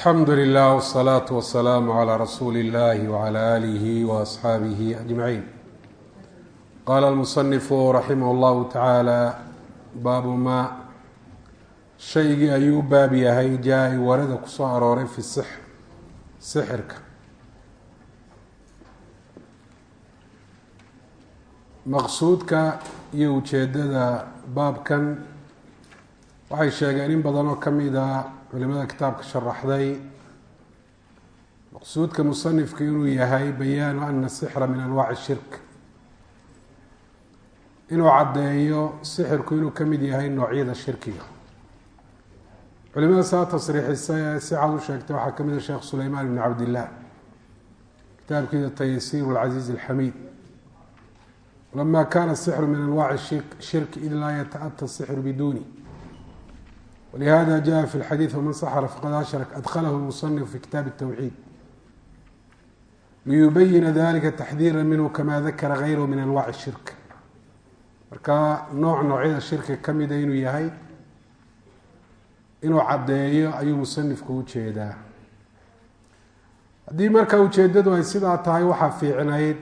alxamdu lilah wsalaatu wasalaamu calaa rasuuli illahi wcala aalihi waasxaabihi ajmaciin qaala almusanifu raximah llahu tacaala baabu maa shaygii ayuu u baab yahay jaa-i warada ku soo arooray fi sixr sixirka maqsuudka iyo ujeedada baabkan waxay sheegeen in badan oo ka mid a culimada kitaabka sharaxday. Maqsuudka musanifku inuu yahay bayaanu ana sixra min anwaaci shirk. Inuu caddeeyo sixirku inuu ka mid yahay noocyada shirkiga. Culimada saa tasriixisa ee si cad u sheegtay waxaa ka mid a sheekh sulaymaan ibn cabdillah kitaabkiisa taysiir alcasiiz alxamiid. Lama kana sixru min anwaaci shirk id laa yataata sixru biduni ولهذا جاء في الحديث ومن سحر فقد أشرك أدخله المصنف في كتاب التوحيد ليبين ذلك تحذيرا منه كما ذكر غيره من أنواع الشرك marka nooc noocyada shirka ka mida inuu yahay inuu caddeeyo ayuu musanifku u jeedaa haddii marka ujeedadu ay sidaa tahay waxaa fiicnayd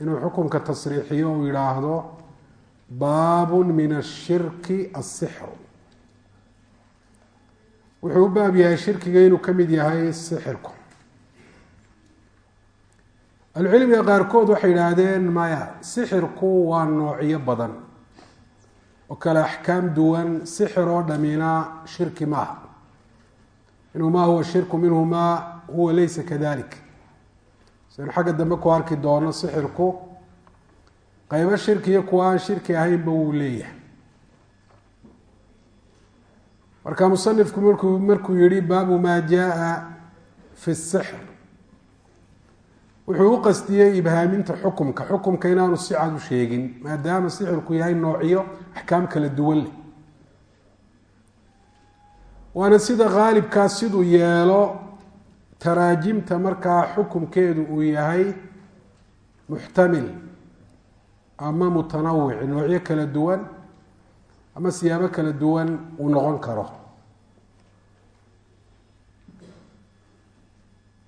inuu xukunka tasriixiyo uu yidhaahdo baabun min ashirki asixru wuxuu u baab yahay shirkiga inuu ka mid yahay sixirku. Ahlucilmiga qaarkood waxay yidhaahdeen maya sixirku waa noocyo badan oo kale axkaam duwan sixir oo dhamina shirki maaha minhu ma huwa shirku minhu ma huwa laysa kadalik. Saynu xagga dambe ku arki doono sixirku qeybo shirki iyo kuwa aan shirki ahaynba wuu leeyahay marka musanifku markuu markuu yihi baabu maa jaa fi sixr wuxuu u qastiyey ibhaaminta xukumka. Xukumka inaanu si cad u sheegin maadaama sixirku yahay noocyo axkaam kala duwan leh. Waana sida qaalibkaa siduu yeelo taraajimta markaa xukumkeedu uu yahay muxtamil ama mutanawic noocyo kala duwan ama siyaabo kala duwan uu noqon karo.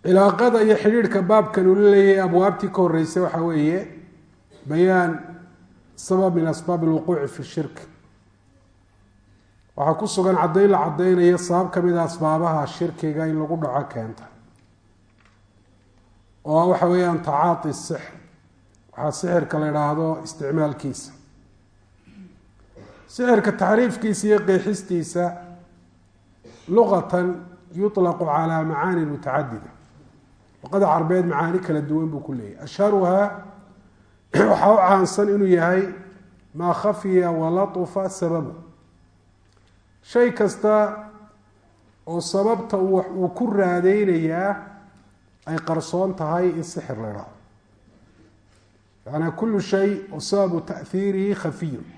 Cilaaqada iyo xidhiidhka baabkan ula leeyahay abwaabtii ka horeysay waxaa weeye bayaan sabab min asbaab alwuquuci fi shirk. Waxaa ku sugan caddayn la caddaynayo sabab ka mid a asbaabaha shirkiga in lagu dhaco keenta. Oo waxa weeyaan tacaati sixr. Waxaa sixirka la idhaahdo isticmaalkiisa sixirka taxriifkiisa iyo qeexistiisa luqatan yuطlaqu calaa macaani mutacadida. Luqada carbeed macaani kala duwan buu ku leeyahy ashharuhaa waxaa u caansan inuu yahay maa khafiya walatufa sababu. Shay kasta oo sababta uu ku raadeynayaa ay qarsoon tahay in sixir la idhaahdo yaani kulu shay oo sababu tahiirihi khafiyun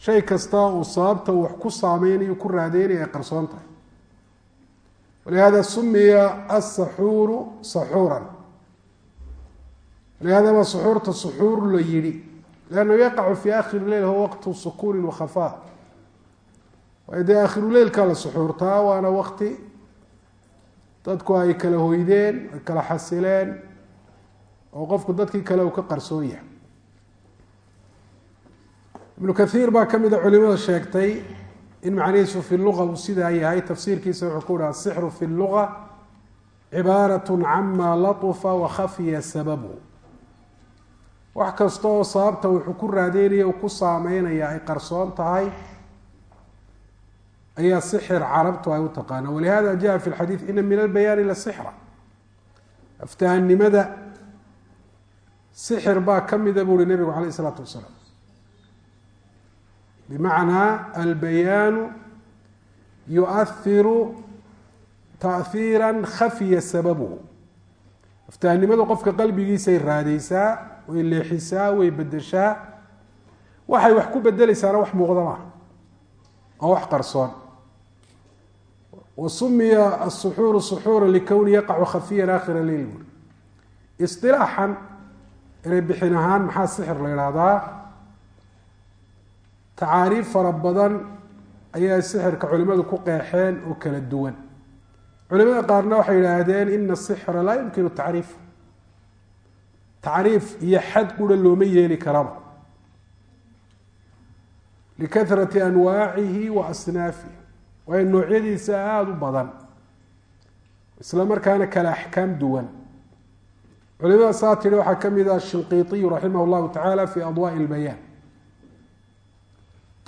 shay kasta uu sababta wax ku saameynayo ku raadeynaya ay qarsoon tahay. Walihada sumiya asaxuuru saxuuran walihada baa suxuurta suxuur la yihi lannahu yaqacu fi akhiri leyl huwa waqtu sukuunin wakhafa waayo dee akhiruleylkaa la suxuurtaa waana waqti dadku ay kala hoydeen ay kala xasileen oo qofku dadkii kale uu ka qarsoon yahay ibnu kaiir baa ka mida culimada sheegtay in macnihiisu fi luga uu sidaa yahay. Tafsiirkiisa wuxuu ku yihi asixru fi luga cibaarat cama latufa wakhafiya sababu. Wax kasta oo sababta wuxuu ku raadeynaya u ku saameynaya ay qarsoon tahay ayaa sixir carabtu ay u taqaana walihada jaa fi lxadiid ina min albayaani la sixra. Aftahanimada sixir baa ka mida buu hi nebigu caleyh isalaatu wasalaam bimacnaa albayaanu yuahiru taأhiira khafiya sababuhu aftahnimadu qofka qalbigiisay raadeysaa way leexisaa way bedeshaa waxay wax ku bedeleysaana wax muuqda maaha oo wax qarsoon wa sumiya asuxuuru suxuura likowni yaqacu khafiyan aakhira leyl buri isilaaxan inay bixin ahaan maxaa sixir la idhaahdaa tacaariif fara badan ayaa sixirka culimadu ku qeexeen oo kala duwan. Culimada qaarna waxay yidhaahdeen ina asixra laa yumkinu tacriif. Tacriif iyo xad qura looma yeeli karaba. Likahrati anwaacihi wa asnaafihi. Waayo noocyadiisa aada u badan isla markaana kale axkaam duwan. Culimada saa tidhi waxaa ka mid ah shinqiitiyu raximah llahu tacaala fi adwaaءi اlbayaan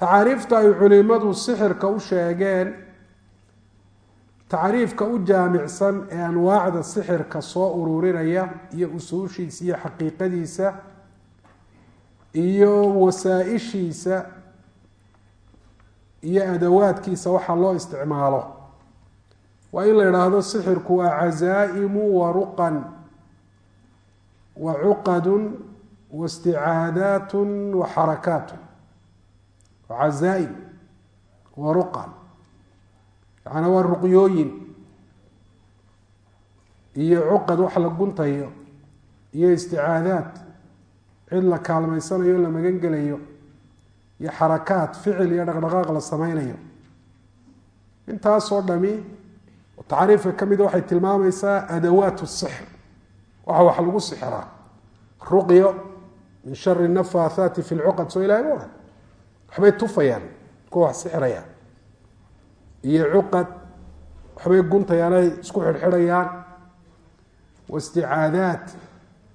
tacaariifta ay culimadu sixirka u sheegeen tacriifka u jaamicsan ee anwaacda sixirka soo ururinaya iyo usuushiisa iyo xaqiiqadiisa iyo wasaa-ishiisa iyo adawaadkiisa waxaa loo isticmaalo. Waa in la idhaahdo sixirku waa cazaa'imu wa ruqan wa cuqadun wa isticaadaatun wa xarakaatun cazaaim wa ruqan yaana waa ruqyooyin iyo cuqad wax la guntayo iyo isticaadaad cid la kaalmaysanayo la magan gelayo iyo xarakaat ficil iyo dhaqdhaqaaq la sameynayo intaasoo dhami tacriifka ka mida waxay tilmaamaysaa adawaat sixr waxa wax lagu sixiraa ruqyo min shari nafaathaati fi lcuqad soo waxbay tufayaan kuwa wax sixirayaan. Iyo cuqad waxbay guntayaan ay isku xidhxidhayaan waisticaadaat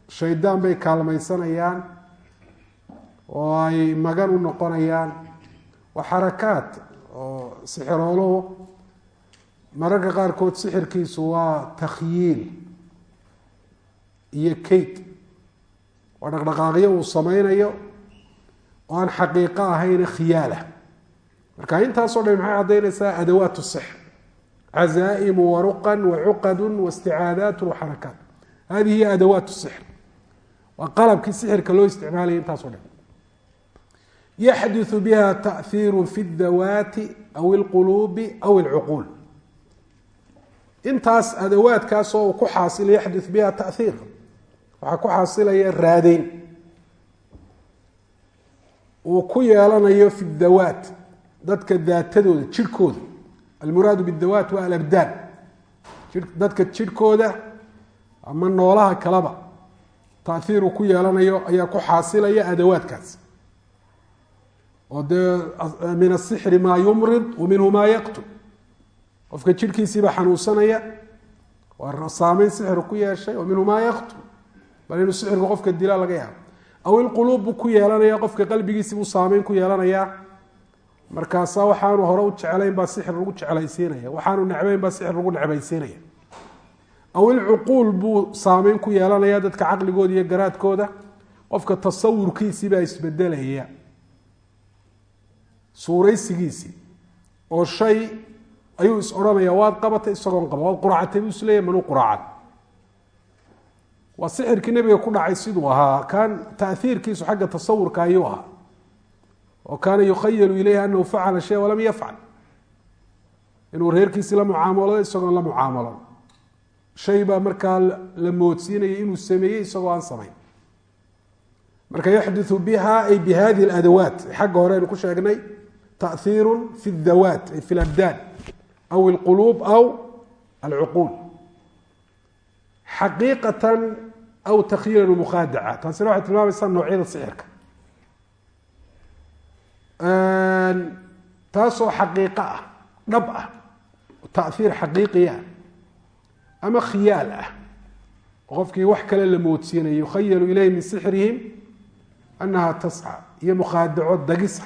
shaydaan bay kaalmaysanayaan. Oo ay magan u noqonayaan. Waa xarakaat oo sixirooluhu mararka qaarkood sixirkiisu waa takhyiil iyo kayd. Waa dhaqdhaqaaqyo uu sameynayo oo aan xaqiiqo ahayne khiyaalah marka intaasoo dhan maxay caddaynaysaa adawaat six cazaa'imu waruqan wacuqadun waisticaadaatun waxarakaat hadihi hiy sixr. Waa qalabkii sixirka loo isticmaalaya intaasoo dhan. Yaxduu biha tahiiru fi dawaati aw lquluubi aw lcuquul intaas adawaadkaasoo ku xaaila yaxdu biha tahiir waxaa ku xaasilaya raadayn uu ku yeelanayo fi dawaat dadka daatadooda jirhkooda almuraadu bidawaat waa alabdaan. Dadka jirhkooda ama noolaha kaleba tahiir uu ku yeelanayo ayaa ku xaasilaya adawaadkaas. Oo dee min asixri maa yumrid wa maa yaqtul qofka jirhkiisiiba xanuunsanaya waa saameyn sixiru ku yeeshay oo minhu maa yaqtul bal inuu sixirku qofka dila laga yaabo aw ilquluub buu ku yeelanaya qofka qalbigiisi buu saameyn ku yeelanayaa markaasaa waxaanu hore u jeclayn baa sixir lagu jeclaysiinaya waxaanu necbayn baa sixir lagu necbaysiinaya. Aw ilcuquul buu saameyn ku yeelanaya dadka caqligooda iyo garaadkooda qofka tasawurkiisiibaa isbedelaya. Suuraysigiisii oo shay ayuu is odhanaya waad qabatay isagoon qaba waad quraacatay buu isleeyahy manuu quraacan waa sixirkii nebiga ku dhacay siduu ahaa. Kaan taiirkiisu xagga tasawurka ayuu ahaa. Oo kaana yukhayalu ileyh anahu facala shaya walam yafcal inuu reerkiisii la mucaamalado isagoon la mucaamalon shay baa markaa la moodsiinaya inuu sameeyey isagoo aan samayn. Marka yaxdiu biha ay bi hadihi adawaat xagga hore aynu ku sheegnay taiiru fi dawaat ay fi labdaan aw alquluub aw alcuquul xaqiiqatan aw takhyiiran mukhadaca taasina waxay tilmaamaysaa noocyada sixirka taasoo xaqiiqo ah dhab ah tahiir xaqiiqiya ama khiyaal ah. Qofkii wax kale la moodsiinayo yukhayalu ilayhi min sixrihim anaha tasca iyo mukhaadaco dagisa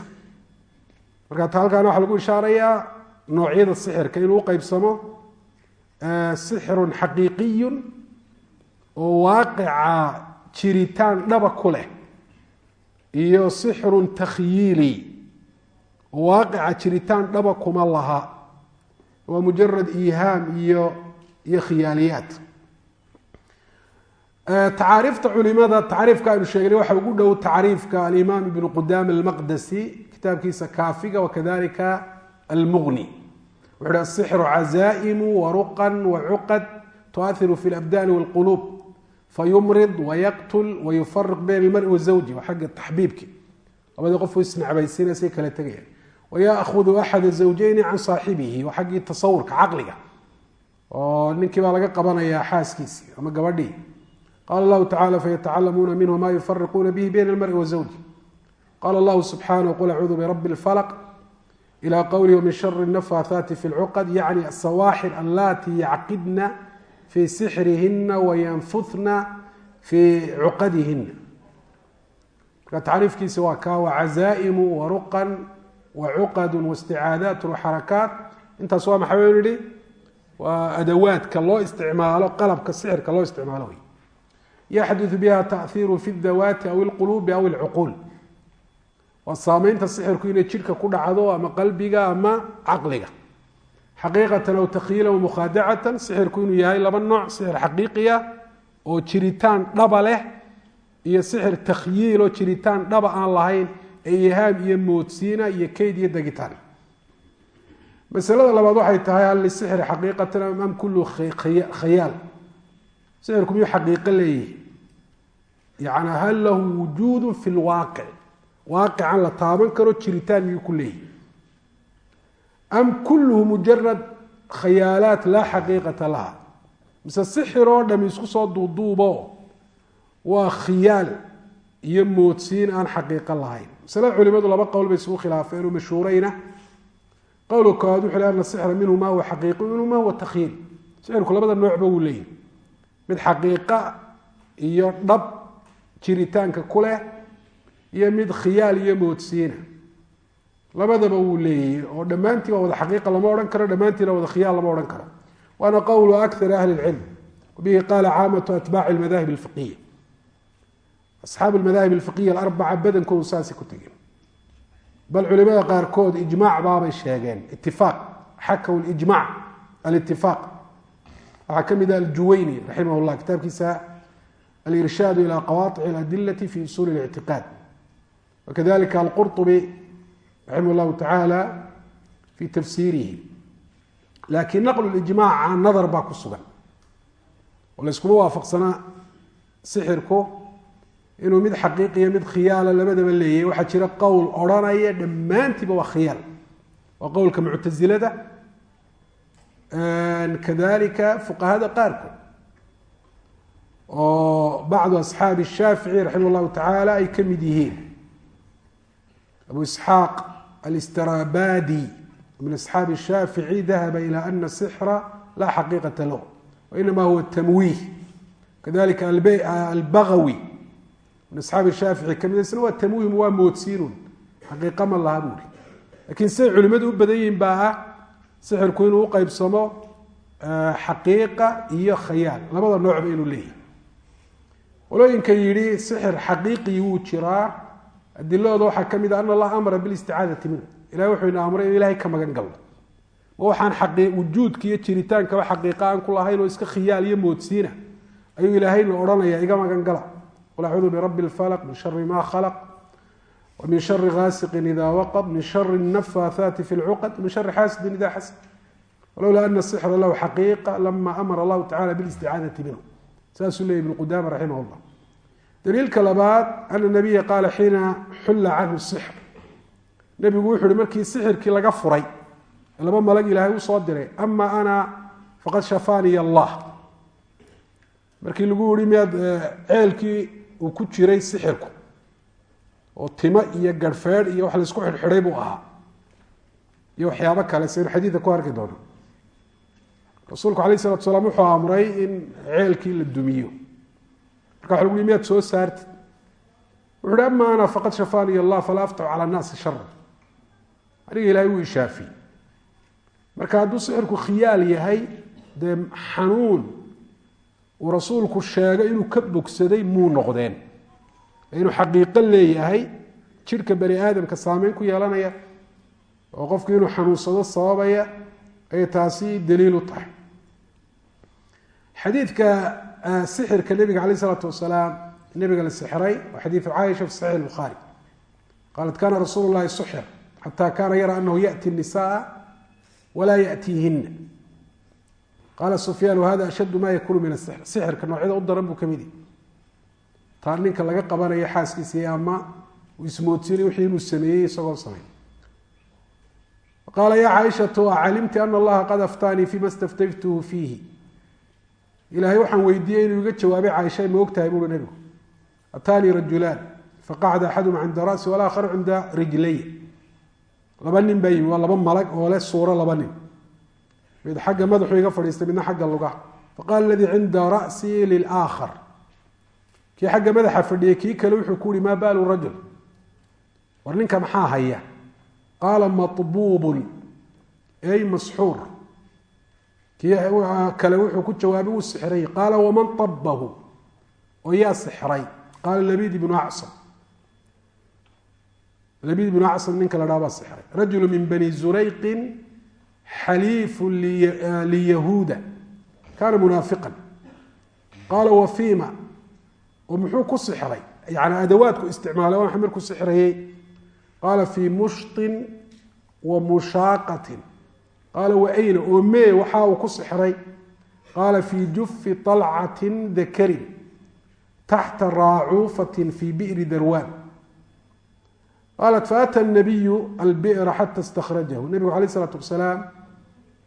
marka ta halkaana waxaa lagu ishaarayaa noocyada sixirka oo waaqica jiritaan dhaba ku leh iyo sixrun takhyiili waaqica jiritaan dhaba kuma laha. Waa mujarad iihaam iyo iyo khiyaaliyaad. Tacaariifta culimada tacriifka aynu sheegnay waxa ugu dhow tacriifka alimaam ibnu qudaama almaqdasi kitaabkiisa kaafiga wakadalika almuqni wuxu hi asixru cazaa'imu waruqan wacuqad tuahiru fi labdaani walquluub fayumrid wayaqtul wayufariq bayna almari wazawji waa xagga taxbiibki labadii qofuu isnacbaysiinaysay kala tegayaan wayaahudu axad zawjeyni can saaxibihi waa xaggii tasawurka caqliga oo ninkii baa laga qabanayaa xaaskiisii ama gabadhii qaala lahu tacala fayatacalamuuna minhu ma yufariquuna bihi bayna almari wazawji qaala llahu subxaanahu qul acuudu birabi lfalq ila qowlihi min shari nafaathaati fi lcuqad yacni asawaaxir allaati yacqidna fii sixrihina wayanfuna fii cuqadihina marka tacriifkiisi waa kaa wacazaaimu waruqan wacuqadu wasticaadaat waxarakaat intaas waa maxaa waynu yihi waa adawaadka loo isticmaalo qalabka sixirka loo isticmaalo wey yaxduu biha tahiiru fi dawaati aw ilqulubi aw ilcuquul. Waa saameynta sixirku inay jidhka ku dhacdo ama qalbiga ama caqliga xaqiiqatan aw takyiilan wamukhaadacatan sixirku inuu yahay laba nooc sixir xaqiiqiya oo jiritaan dhaba leh iyo sixir takhyiil oo jiritaan dhaba aan lahayn ee ihaam iyo moodsiina iyo keyd iyo degitaan. Masalada labaad waxay tahay hal lisixri xaqiiqatan am kullu khayaal? Sixirku miyuu xaqiiqo leeyihi yani hal lahu wujuudu fi lwaaqic waaqican la taaban karo jiritaan miyuu ku leeyihi am kulluhu mujarad khayaalaat laa xaqiiqata laha mise sixir oo dhami isku soo duuduubo waa khiyaal iyo moodsiin aan xaqiiqo lahayn. Masalada culimadu laba qowl bay isugu khilaafeen oo mashhuureyna qowlka koowaad wuxu ana sixra minhu ma huwa xaqiiqi minhu ma huwa takyiil sixirku labada noocba wuu leeyahy mid xaqiiqa iyo dhab jiritaanka ku leh iyo mid khiyaal iyo moodsiina labadaba wuu leeyahy oo dhammaantii waa wada xaqiiqa lama odhan karo dhammaantiina wada khiyaal lama odhan karo. Waana qowlu akari ahli lcilm wabihi qaala caamatu atbaaci lmadahib alfiqiya asxaabu lmadahib alfiqiya alarbaca badankoodu saasay ku tegeen bal culimada qaarkood ijmaac baabay sheegeen itifaaq xakaw lijmac alitifaaq waxaa ka mid ah aljuwayni raximah llah kitaabkiisa alirshaadu ila qawaaic aladilati fi usuuli اlictiqaad wakadalika alqurطubi raximah llahu tacaala fi tafsiirihi. Laakiin naqlu lijmaca nadar baa ku sugan. Oo layskuma waafaqsanaa sixirku inuu mid xaqiiqiya mid khiyaala labadaba leeyahy waxaa jira qowl odhanaya dhammaantiiba waa khiyaal. Waa qowlka muctasilada kadalika fuqahada qaarkood oo bacdu asxaabi shaafici raximah llahu tacaala ay ka mid yihiin. Abu alistrabadi min asxaabi shaafici dahaba ila ana sixra laa xaqiiqata lahu wainama huwa tamwiih kadalika albagawi min asxaabi shaafici ka mid isna waa tamwiihum waa moodsiinun xaqiiqa ma laha buuri lakiin siday culimadu u badan yihiin baa ah sixirku inuu uqeybsamo xaqiiqa iyo khayaal labada noocba inuu leeyahy qolooyinka yidhi sixir xaqiiqii wuu jiraa adiladooda waxaa ka mid a ana allah amara bilisticaadati minhu. Ilahay wuxuu ina amray in ilahay ka magan galno ma waxaan wujuudka iyo jiritaankaba xaqiiqa aan ku lahayn oo iska khiyaal iyo moodsiina ayuu ilaahayna odhanaya iga magan gala. Qul acuudu birabbi lfalq min shari ma khalaq wmin shari gaasiqin ida waqb min shari nafaahaati fi lcuqad min shari xaasidin ida xasad walowlaa ana sixra lahu xaqiiqa lama amara allahu tacala bilisticaadati minhu. Saasuu leeyay ibnu qudaama raximah daliilka labaad ana nabiya qaala xiina xulla canhu sixr nebigu wuxu uhi markii sixirkii laga furay laba malag ilaahay u soo diray ama ana faqad shafaaniya allah. Markii lagu yihi miyaad ceelkii uu ku jiray sixirku oo timo iyo garhfeedh iyo wax la isku xidhxidhay buu ahaa iyo waxyaabo kale saynu xadiidka ku arki doono. Rasuulku alayh isalatu salaam wuxuu amray in ceelkii la dumiyo marka waxa lagu soo saartid. Wuxu uhi ama ana faqad shafaaniya allah falaa aftaxu cala annaasi shara aniga ilahay wuu ishaafiyey marka hadduu sixirku khiyaal yahay dee xanuun uu rasuulku sheegay inuu ka bogsaday muu noqdeen. Inuu xaqiiqo leeyahay jidhka bani aadamka saameyn ku yeelanaya oo qofku inuu xanuunsado sababaya ayay taasi daliil u tahay. Xadiidka sixirka nabiga aleyh isalaatu wasalaam nabiga la sixiray waa xadiidu caaisha fi saxiix bukhaari qaalat kana rasuulu lahi suxir xataa kaana yara anahu yati nisaa walaa yatiihina qaala sufyaan hada ashaddu ma yakunu min asixr sixirka noocyada u daran buu ka mid yahy taa ninka laga qabanayo xaaskiisii ama ismoodsiinay wixii inuu sameeyey isagoo samayn qaala ya caaishatu acalimti ana allaha qad aftaanii fima staftaytuhu fiihi? Ilaahay waxaan weydiiyey inuu iga jawaabay caaisha ma ogtahay buui nebigu? Ataanii rajulaan faqacda axaduma cinda rasi walaakharu cinda rijlay. Laba nin baa yimi waa laba malag oo le suuro laba nin. Mid xagga madaxu iga fadhiistay midna xagga lugaha. Faqala aladii cinda ra'sii lilaakar kii xagga madaxa fadhiyey kii kale wuxuu ku uhi maa baalu rajul. War ninka maxaa haya? Qaala mabuubun ey masxuur kale wuxuu ku jawaabay wuu sixray. Qaala waman abahu oo yaa sixray. Qaala labid ibnu acsam labid ibnu acsam ninka la dhaha baa sixray. Rajulu min bani zurayqin xaliifu liyahuuda kaana munaafiqan. Qaala wa fiima? Oo muxuu ku sixray. Yani adawaadku isticmaalay waa marku sixrayey qaala fii mushtin wa mushaaqatin qaala wa ayna? Oo mee waxa uu ku sixray. Qaala fii jufi طalcatin dakarin taxta raacuufatin fii bi'ri darwan qaalat faata nabiyu albira xata istakhrajahu. Nebigu alayh isalaatu wasalaam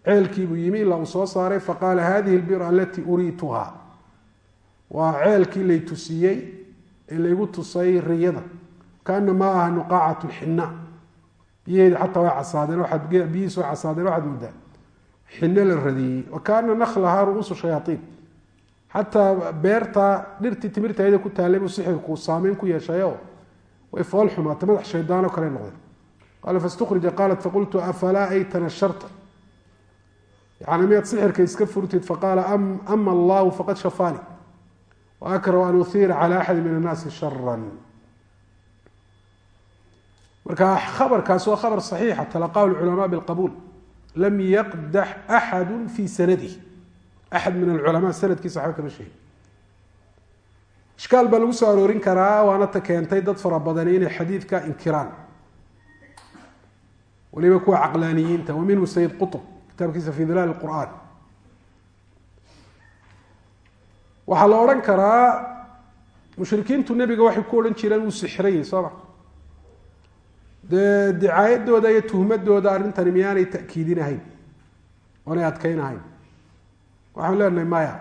ceelkiibuu yimi ilaa uu soo saaray faqaala hadihi lbira alatii uriituha waa ceelkii lay ee laygu tusay riyada kaana ma aha nuqaacatu xina biyaheedi xataa way casaadeen waaad biyihiis way casaadeen waxaad moodaa xino la radiyey. Wa kaana naklahaa ru'uusu shayaaiin xataa beerta dhirtii timirta ayada ku taallay buu sixirku saameyn ku yeeshayo way fool xumaatay madax shaydaano kale noqdeen. Qaala fastukrija qaalat faqultu afalaa ay tanasharta yani miyaad sixirka iska furtid? Faqaala ama allahu faqad shafaani. Wa akrahu an uhiira cala axadi min annaasi sharan marka khabarkaas waa khabar saxiixa talaqahu lculamaa bilqabuul. Lam yaqdax axadu fi sanadih axad min alculamaa sanadkiisa waxba kama sheegin. Ishkaal baa lagu soo aroorin karaa waana ta keentay dad fara badani inay xadiidka inkiraan. Waliba kuwa caqlaaniyiinta wa sayid qutb kitaabkiisa fi dilaal qur'aan waxaa la odhan karaa mushrikiintu nebiga waxay ku odhan jireen wuu sixrayay soo ma dee dicaayadooda iyo tuhmadooda arrintani miyaanay ta'kiidinahayn? Oonay adkaynahayn? Waxaan leenahay maya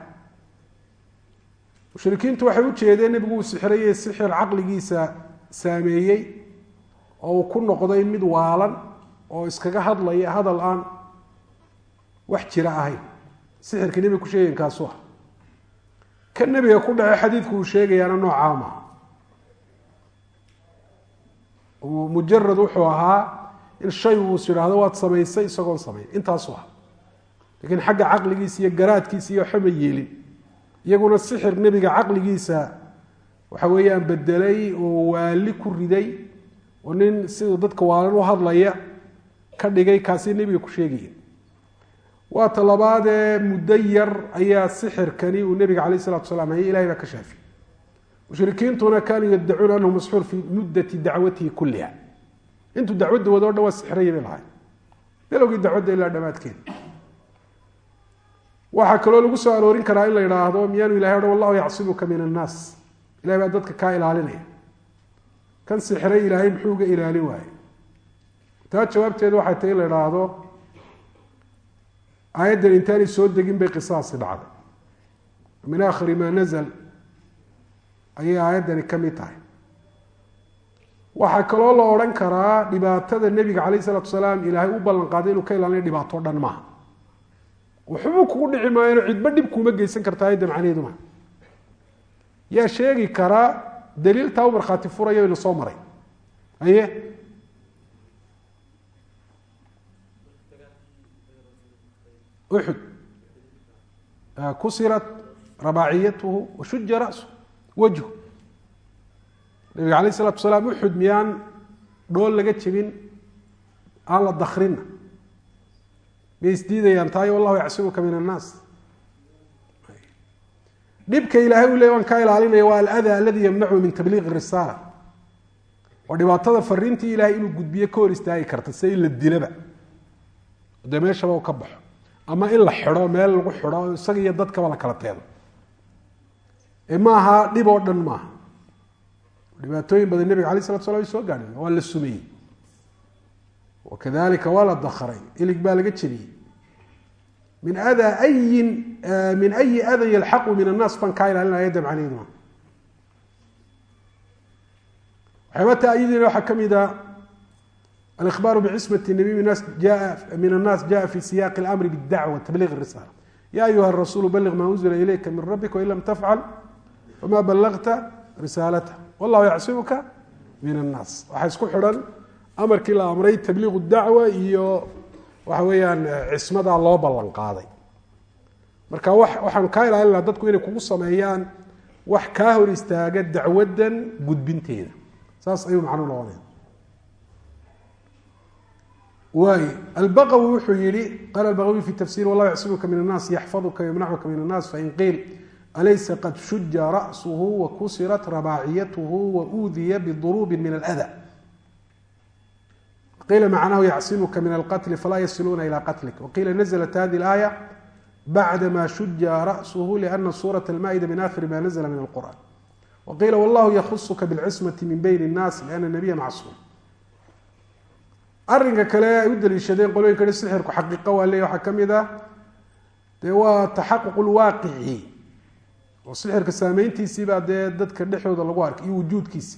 mushrikiintu waxay u jeedeen nebigu uu sixrayay sixir caqligiisa saameeyey oo uu ku noqday mid waalan oo iskaga hadlaya hadal aan wax jira ahayn. Sixirka nebiga ku sheegayn kaasu ah. Ka nebiga ku dhace xadiidku uu sheegayaana noocaa maha mujarad wuxuu ahaa in shay uus idhaahdo waad samaysay isagoon samayn. Intaasu ah lakiin xagga caqligiisa iyo garaadkiisa iyo waxba ma yeelin iyaguna sixir nebiga caqligiisa waxa weeyaan bedelay oo waali ku riday oo nin sida dadka waalan u hadlaya ka dhigay kaasi nebiga ku sheegaya waa ta labaadee muddo yar ayaa sixirkani uu nebiga calayh isalatu wasalaam hayay ilahay baa ka shaafiy mushrikiintuna kaanuu yaddacuuna anahu masxuur fii muddati dacwatihi kulliha. Intuu dacwadda wado o dhan waa sixraya bay lahay dalowgii dacwadda ilaa dhammaadkeeda waxaa kaloo lagu soo aroorin karaa in la idhaahdo miyaanu ilahay odhan wallahu yacsimuka min annaas. Ilahay baa dadka kaa ilaalinaya. Kan sixray ilaahay muxuu uga ilaalin waaye? Taa jawaabteedu waxay tahay in la idhaahdo aayaddan intaanay soo degin bay qisaasi dhacday. Min aakhiri maa nazl ayay aayaddani ka mid tahay. Waxaa kaloo la odhan karaa dhibaatada nebiga calayh isalaatu wasalaam ilaahay u ballan qaaday inuu ka ilaalinayo dhibaato dhan maaha. Waxbuu kugu dhici maayano cidba dhib kuuma geysan karta ayadda macnaheedu maha yaa sheegi karaa daliiltaa u markhaati furayo ina soo maray. Aye uxud kusirat rabaaciyatuhu washuja rasu wajhu. Nabiga alayh isalatu wasalaam uxud miyaan dhool laga jebin aan la dakrinna miyay isdiidayaan tahay wallahu yacsimuka min annaas. Dhibka ilaahay u ley waan kaa ilaalinaya waa alada aladi yamnacu min tabliiqi risaala oo dhibaatada fariintii ilahay inuu gudbiyo ka hor istaagi karta sida in la dilaba. Dee meeshaba u ka baxo ama in la xidho meel lagu xidho isaga iyo dadkaba la kala teedo ee maaha dhib oo dhan maaha dhibaatooyin badan nebiga alay slatu sla soo gaadhay. Waa la sumeyey wakadalika waa la dakaray ilig baa laga jebiyey. Min adaa ayin eh, min ayi adan yalxaqu min annaas baan kaa ilaalinaya dabcaniid ma waxyaaba taa waxaa ka mid a alikhbaaru bicismati nabiy min jaa min annaas jaa fi siyaq اlamri bاdacwa tabliiq risaala ya ayuha rasuulu baliq ma unzila ilayka min rabbika wain lam tafcal fama balagta risaalata wallahu yacsimuka min annaas waxaa isku xidhan amarkii la amray tabliiq dacwa iyo waxa weeyaan cismadaa loo ballan qaaday marka waxaan kaa ilaalina dadku inay kugu sameeyaan wax kaa hor istaaga dacwadan gudbinteeda saas ayuu macnuu noqonaya waay albaqawi wuxuu yihi qaala albaqawi fi tafsir wallahu yacsimuka min annaas yaxfaduka yamnacuka min annaas fain qiil alaysa qad shuja ra'suhu wakusirat rabaaciyatuhu wauudiya biduruubi min alada qiila macnahu yacsimuka min alqatli falaa yasiluuna ila qatlik waqiila naزlat hadi اlaaya bacdama shuja ra'suhu liana suuraة almaa'ida min akhiri ma nazla min alqur'an waqiila wallahu yahusuka bilcismati min bayn الnaas liana nabiya macsuum arinka kale ay u daliishadeen qolooyinka hi sixirku xaqiiqa waa leey waxaa ka mid ah dee waa taxaquq lwaaqici oo sixirka saameyntiisiibaa dee dadka dhexdooda lagu arkay iyo wujuudkiisa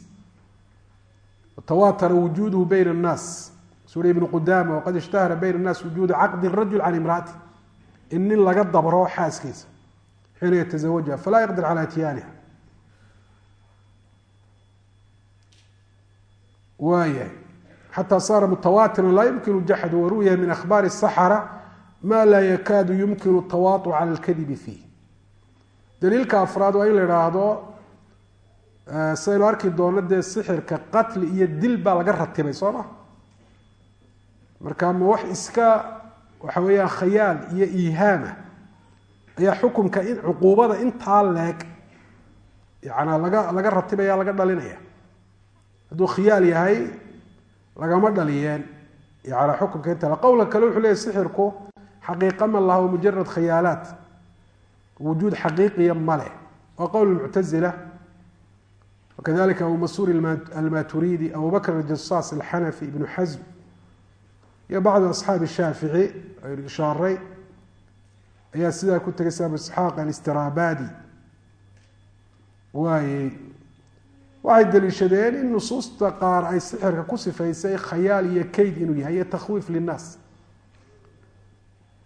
tawatara wujuuduhu bayna annaas. Suuri ibnu qudaama waqad ishtahara bayna annaas wujuudu caqdi rajul can imraati. In nin laga dabro xaaskiisa xiina yatazawajaha falaa yaqdir calaa ityaaniha waayahay xataa saara mutawaatiran laa yumkinu jaxdu waru'ya min akhbaari saxara ma laa yakaadu yumkinu tawaatu alkadibi fiih daliilka afraad waa in la idhaahdo saynu arki doono dee sixirka qatli iyo dil baa laga ratibay soo ma? Marka ma wax iska waxa weeyaan khayaal iyo iihaama ayaa xukumka cuquubada intaa leeg yaana laga laga ratibaya laga dhalinaya hadduu khiyaal yahay lagama dhaliyeen. Yana xukumka inta le qowlka kale wuxuu leeyahy sixirku xaqiiqa ma laha mujarad khayaalaat wujuud xaqiiqiya ma leh waa qowl muctazila wakadalika abu masuur almaturidi abu bakr aljasaas alxanafi ibnu xasm iyo bacdu asxaabi shaafici aynu ishaaray ayaa sidaa ku tegay si abu isxaaq alistiraabadi waayey waxay daliishadeen in nusuusta qaar ay sixirka ku sifaysay khayaal iyo kayd inuu yahay iyo takhwiif linnaas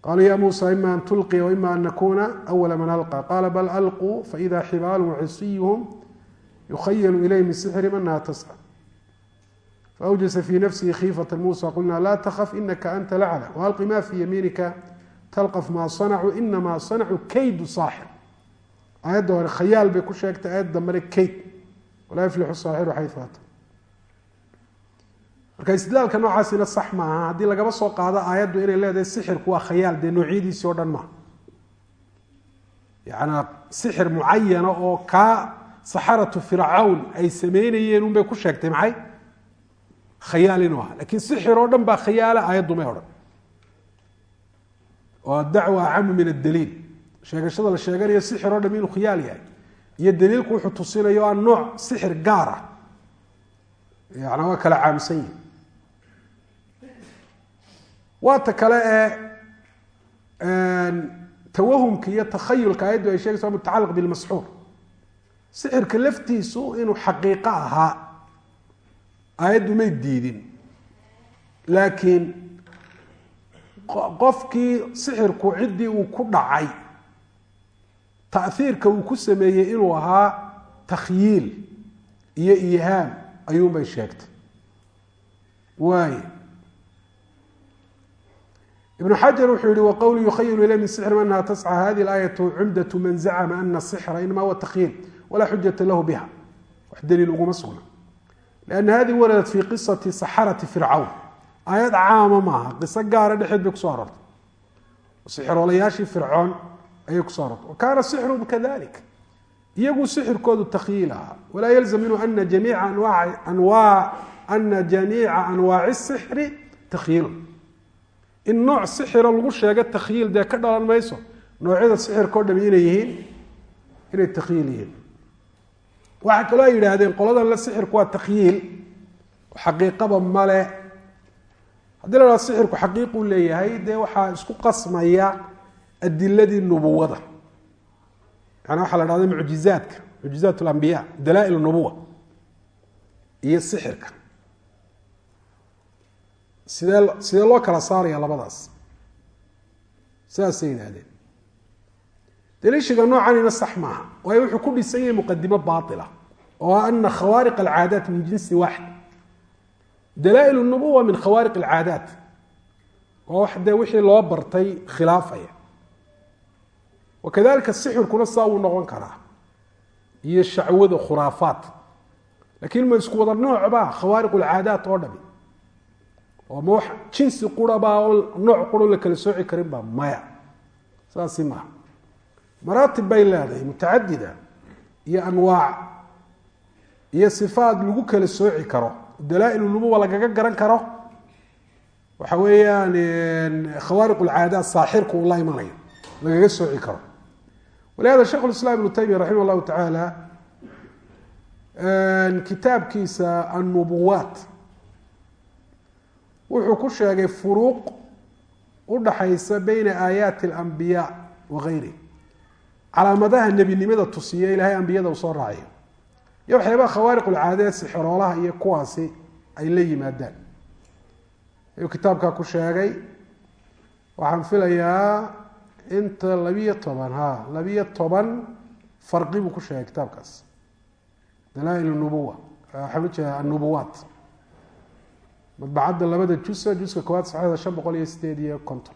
qaluu ya musa ima an tulqiya waima an nakuna awala man alqa qala bal alquu faida xibaalum wacisiyuhum yukhayalu ilayh min sixrim anaha tasca faawjasa fi nafsihi khiifata musa qulna la tkaf inaka anta lacla walqi ma fi yamiinika talqaf ma sanacuu inama sanacuu kaydu saaxir aayadda hore khayaal bay ku sheegtay aayadda dambena kayd walaa yuflixu saaxiru ata marka istidlaalka noocaasina sax maaha haddii lagaba soo qaado aayaddu inay leedahay sixirku waa khayaal dee noocyadiisii o dhan maaha yaana sixir mucayana oo kaa saxaratu fircawn ay sameynayeen unbay ku sheegtay maxay? Khayaal inuu aha lakiin sixir oo dhan baa khayaala aayaddu may odhan. Oo dacwa acamu min adaliil sheegashada la sheeganayo sixir oo dham inuu khiyaal yahay? Iyo daliilku wuxuu tusinayo a nooc sixir gaar ah. Yana waa kala caamsan yihi waata kale ee tawahumka iyo takhayulka ayaddu ay sheegaysa mutacaliq bilmasxuur. Sixirka laftiisu inuu xaqiiqo ahaa aayaddu may diidin. Laakiin qofkii sixirku ciddii uu ku dhacay taiirka uu ku sameeyey inuu ahaa takhyiil iyo ihaam ayuunbay sheegtay. Waay ibn xajar wuxuu yihi wqowlu yukhayilu ilay min sixri anaha tasca hadi aayatu cumdatu man zacma ana sixra inama huwa takhyiil walaa xujata lahu biha. Wax daliil uguma sugna. Lianna hadi waradat fi qisati saxarati fircawn. Aayad caama maaha qiso gaara dhexeed bay ku soo aroortay sixiroolayaashii fircoon ayay kuso aroortay wakaana sixrum kadalik iyagu sixirkoodu takhyiil ahaa. Walaa yalzam minhu ana jamiica anwa ana jamiica anwaaci sixri takhyiilun in nooc sixiro lagu sheego takhyiil dee ka dhalan mayso noocyada sixirka o dham inay yihiin inay takhyiil yihiin. Waxaa kaloo ay yidhaahdeen qoladan le sixirku waa takhyiil xaqiiqaba male haddii la dhaha sixirku xaqiiquu leeyahay dee waxaa isku qasmaya adiladii nubuwada yani waxaa la dhahda mucjizaadka mucjizaat lambiya dalaa-il nubuwa iyo sixirka sidee sidee loo kala saaraya labadaas? Sidaasay yidhaahdeen. Daliishiga noocanina sax maaha. Waayo wuxuu ku dhisan yahay muqadimo baila oo ah ana khawaariq alcaadaat min jinsi waaxid dalaa-il min khawaariq alcaadaat. Waa wax dee wixii loo bartay khilaafaya. Wakadalika sixirkuna saa wuu noqon karaa. Iyo shacwada khuraafaat. Lakin ma isku wada noocba khawaariq alcaadaat oo dhami oo jinsi qurabaa oo nooc quro la kala sooci karinba maya. Saasi maaha. Maraatib bay leedahay mutacadida iyo anwaac iyo sifaad lagu kala sooci karo dalaailulubuwa lagaga garan karo. Waxa weeyaan khawaariq ulcaadaad saaxirku uu la imanayo lagaga sooci karo. Walihada sheikh ulislaam ibnu taymiya raximah allahu tacaala kitaabkiisa annubuwaat wuxuu ku sheegay furuuq udhaxaysa beyna aayaati اlanbiya wa gayri. Calaamadaha nebinimada tusiya ilahay ambiyada uu soo raaciyo iyo waxyaabaha khawaariq ulcaadee sixroolaha iyo kuwaasi ay la yimaadaan. Ayuu kitaabkaa ku sheegay. Waxaan filayaa inta labiyo toban ha labiyo toban farqi buu ku sheegay kitaabkaas. Dalaa-il nubuwa u annubuwaat madbacadda labada jusa juska koowaad saxixda shan boqol iyo sideed iyo konton.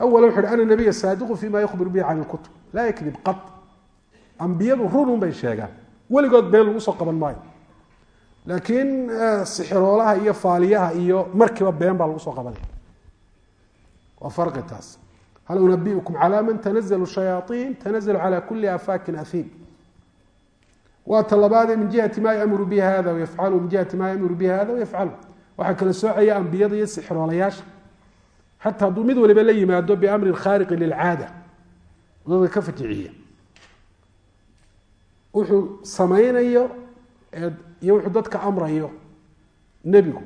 Awala wuxu uhi ana nabiya saadiqu fima yahbir bihi can ilkutub laa yakdib qad. Ambiyadu runun bay sheegaan. Weligood been lagu soo qaban maayo. Laakiin eh, sixiroolaha iyo faaliyaha iyo markiiba been baa lagu soo qabanaya waa farqi taas. Hal unabiukum calaa man tanazalu shayaaطiin tanazalu cala kuli afaakin ahiim waa talabaadee min jihati ma yamuru bihi hada wayafcalu min jihati ma yamuru bihi hada wayafcalu waxaa kala soocaya ambiyada iyo sixiroolayaasha xata hadduu mid waliba la yimaado biamrin khaariqi lilcaada dadka ka fajiciya. Wuxuu samaynayo iyo wuxuu dadka amrayo nebigu.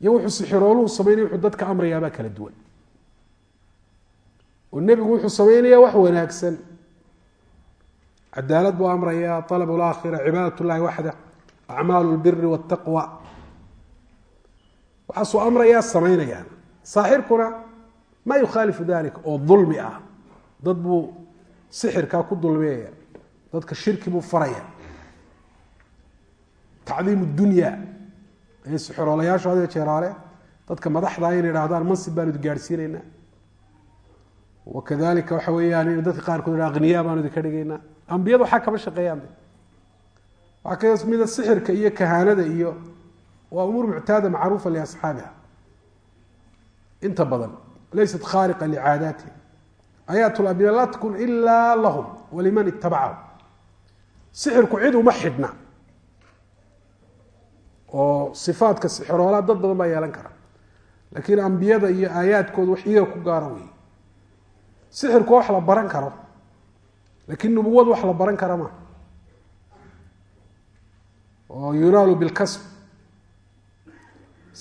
Iyo wuxuu sixirooluhu samaynayo wuxuu dadka amrayaabaa kala duwan. Oo nebigu wuxuu samaynaya wax wanaagsan. Cadaalad buu amraya alab laakhira cibaadat llahi waxda acmaalu lbiri wاtaqwa waxaasuu amrayaa samaynayaan. Saaxirkuna ma yukhaalifu dalika oo dulmi ah. Dad buu sixirkaa ku dulmiyaya dadka shirki buu faraya tacdiim dunya. Ay sixiroolayaashu hadee jeeraale. Dadka madaxdaa inay idhahdaan mansib baanu idi gaadhsiinaynaa. Wakadalika waxa weeyaan in dadka qaarkood aqniyaa baanu idinka dhigaynaa. Ambiyadu waxaa kama shaqeeyaan. Waxaa ka mida sixirka iyo kahaanada iyo waa umuur muctaada macruufa liasxaabiha. Inta badan laysat khaariqa licaadaatihim ayaat lambiya laa tkun ilaa lahum waliman itabacahum sixirku cid uma xidhna. Oo sifaadka sixiroolaa dad badan baa yeelan kara. Laakiin ambiyada iyo aayaadkooda wax iyaga ku gaara wey sixirku wax la baran karo laakiin nubuwadu wax la baran kara ma. Oo yunaalu bilkasb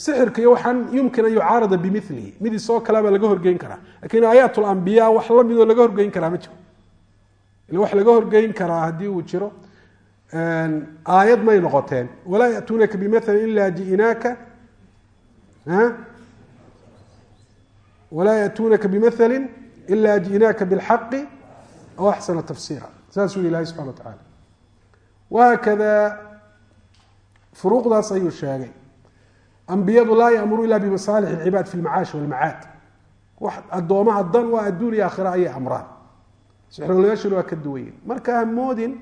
sixirka iyo waxaan yumkin an yucaarada bimilihi mid isoo kalea baa laga horgeyn karaa. Lakin aayaat lambiya wax lamidoo laga horgeyn karaa ma jiro. Ila wax laga horgeyn karaa haddii uu jiro aayad may noqoteen. Walaa yatuunaka bimaali ila ji'naaka walaa yatuunaka bimaali ila ji'naaka bilxaqi aw axsana tafsiira. Saasuu ilahay subxana wa tacaala wahaakada furuuqdaas ayuu sheegay ambiyadu laa yamuru ila bimasaalix اlcibaad fi lmacaash walmacaad wax addoomaha dan waa adduun iyo aakhira ayay amraan sixroolayaashuna waa ka duwayen marka hamoodin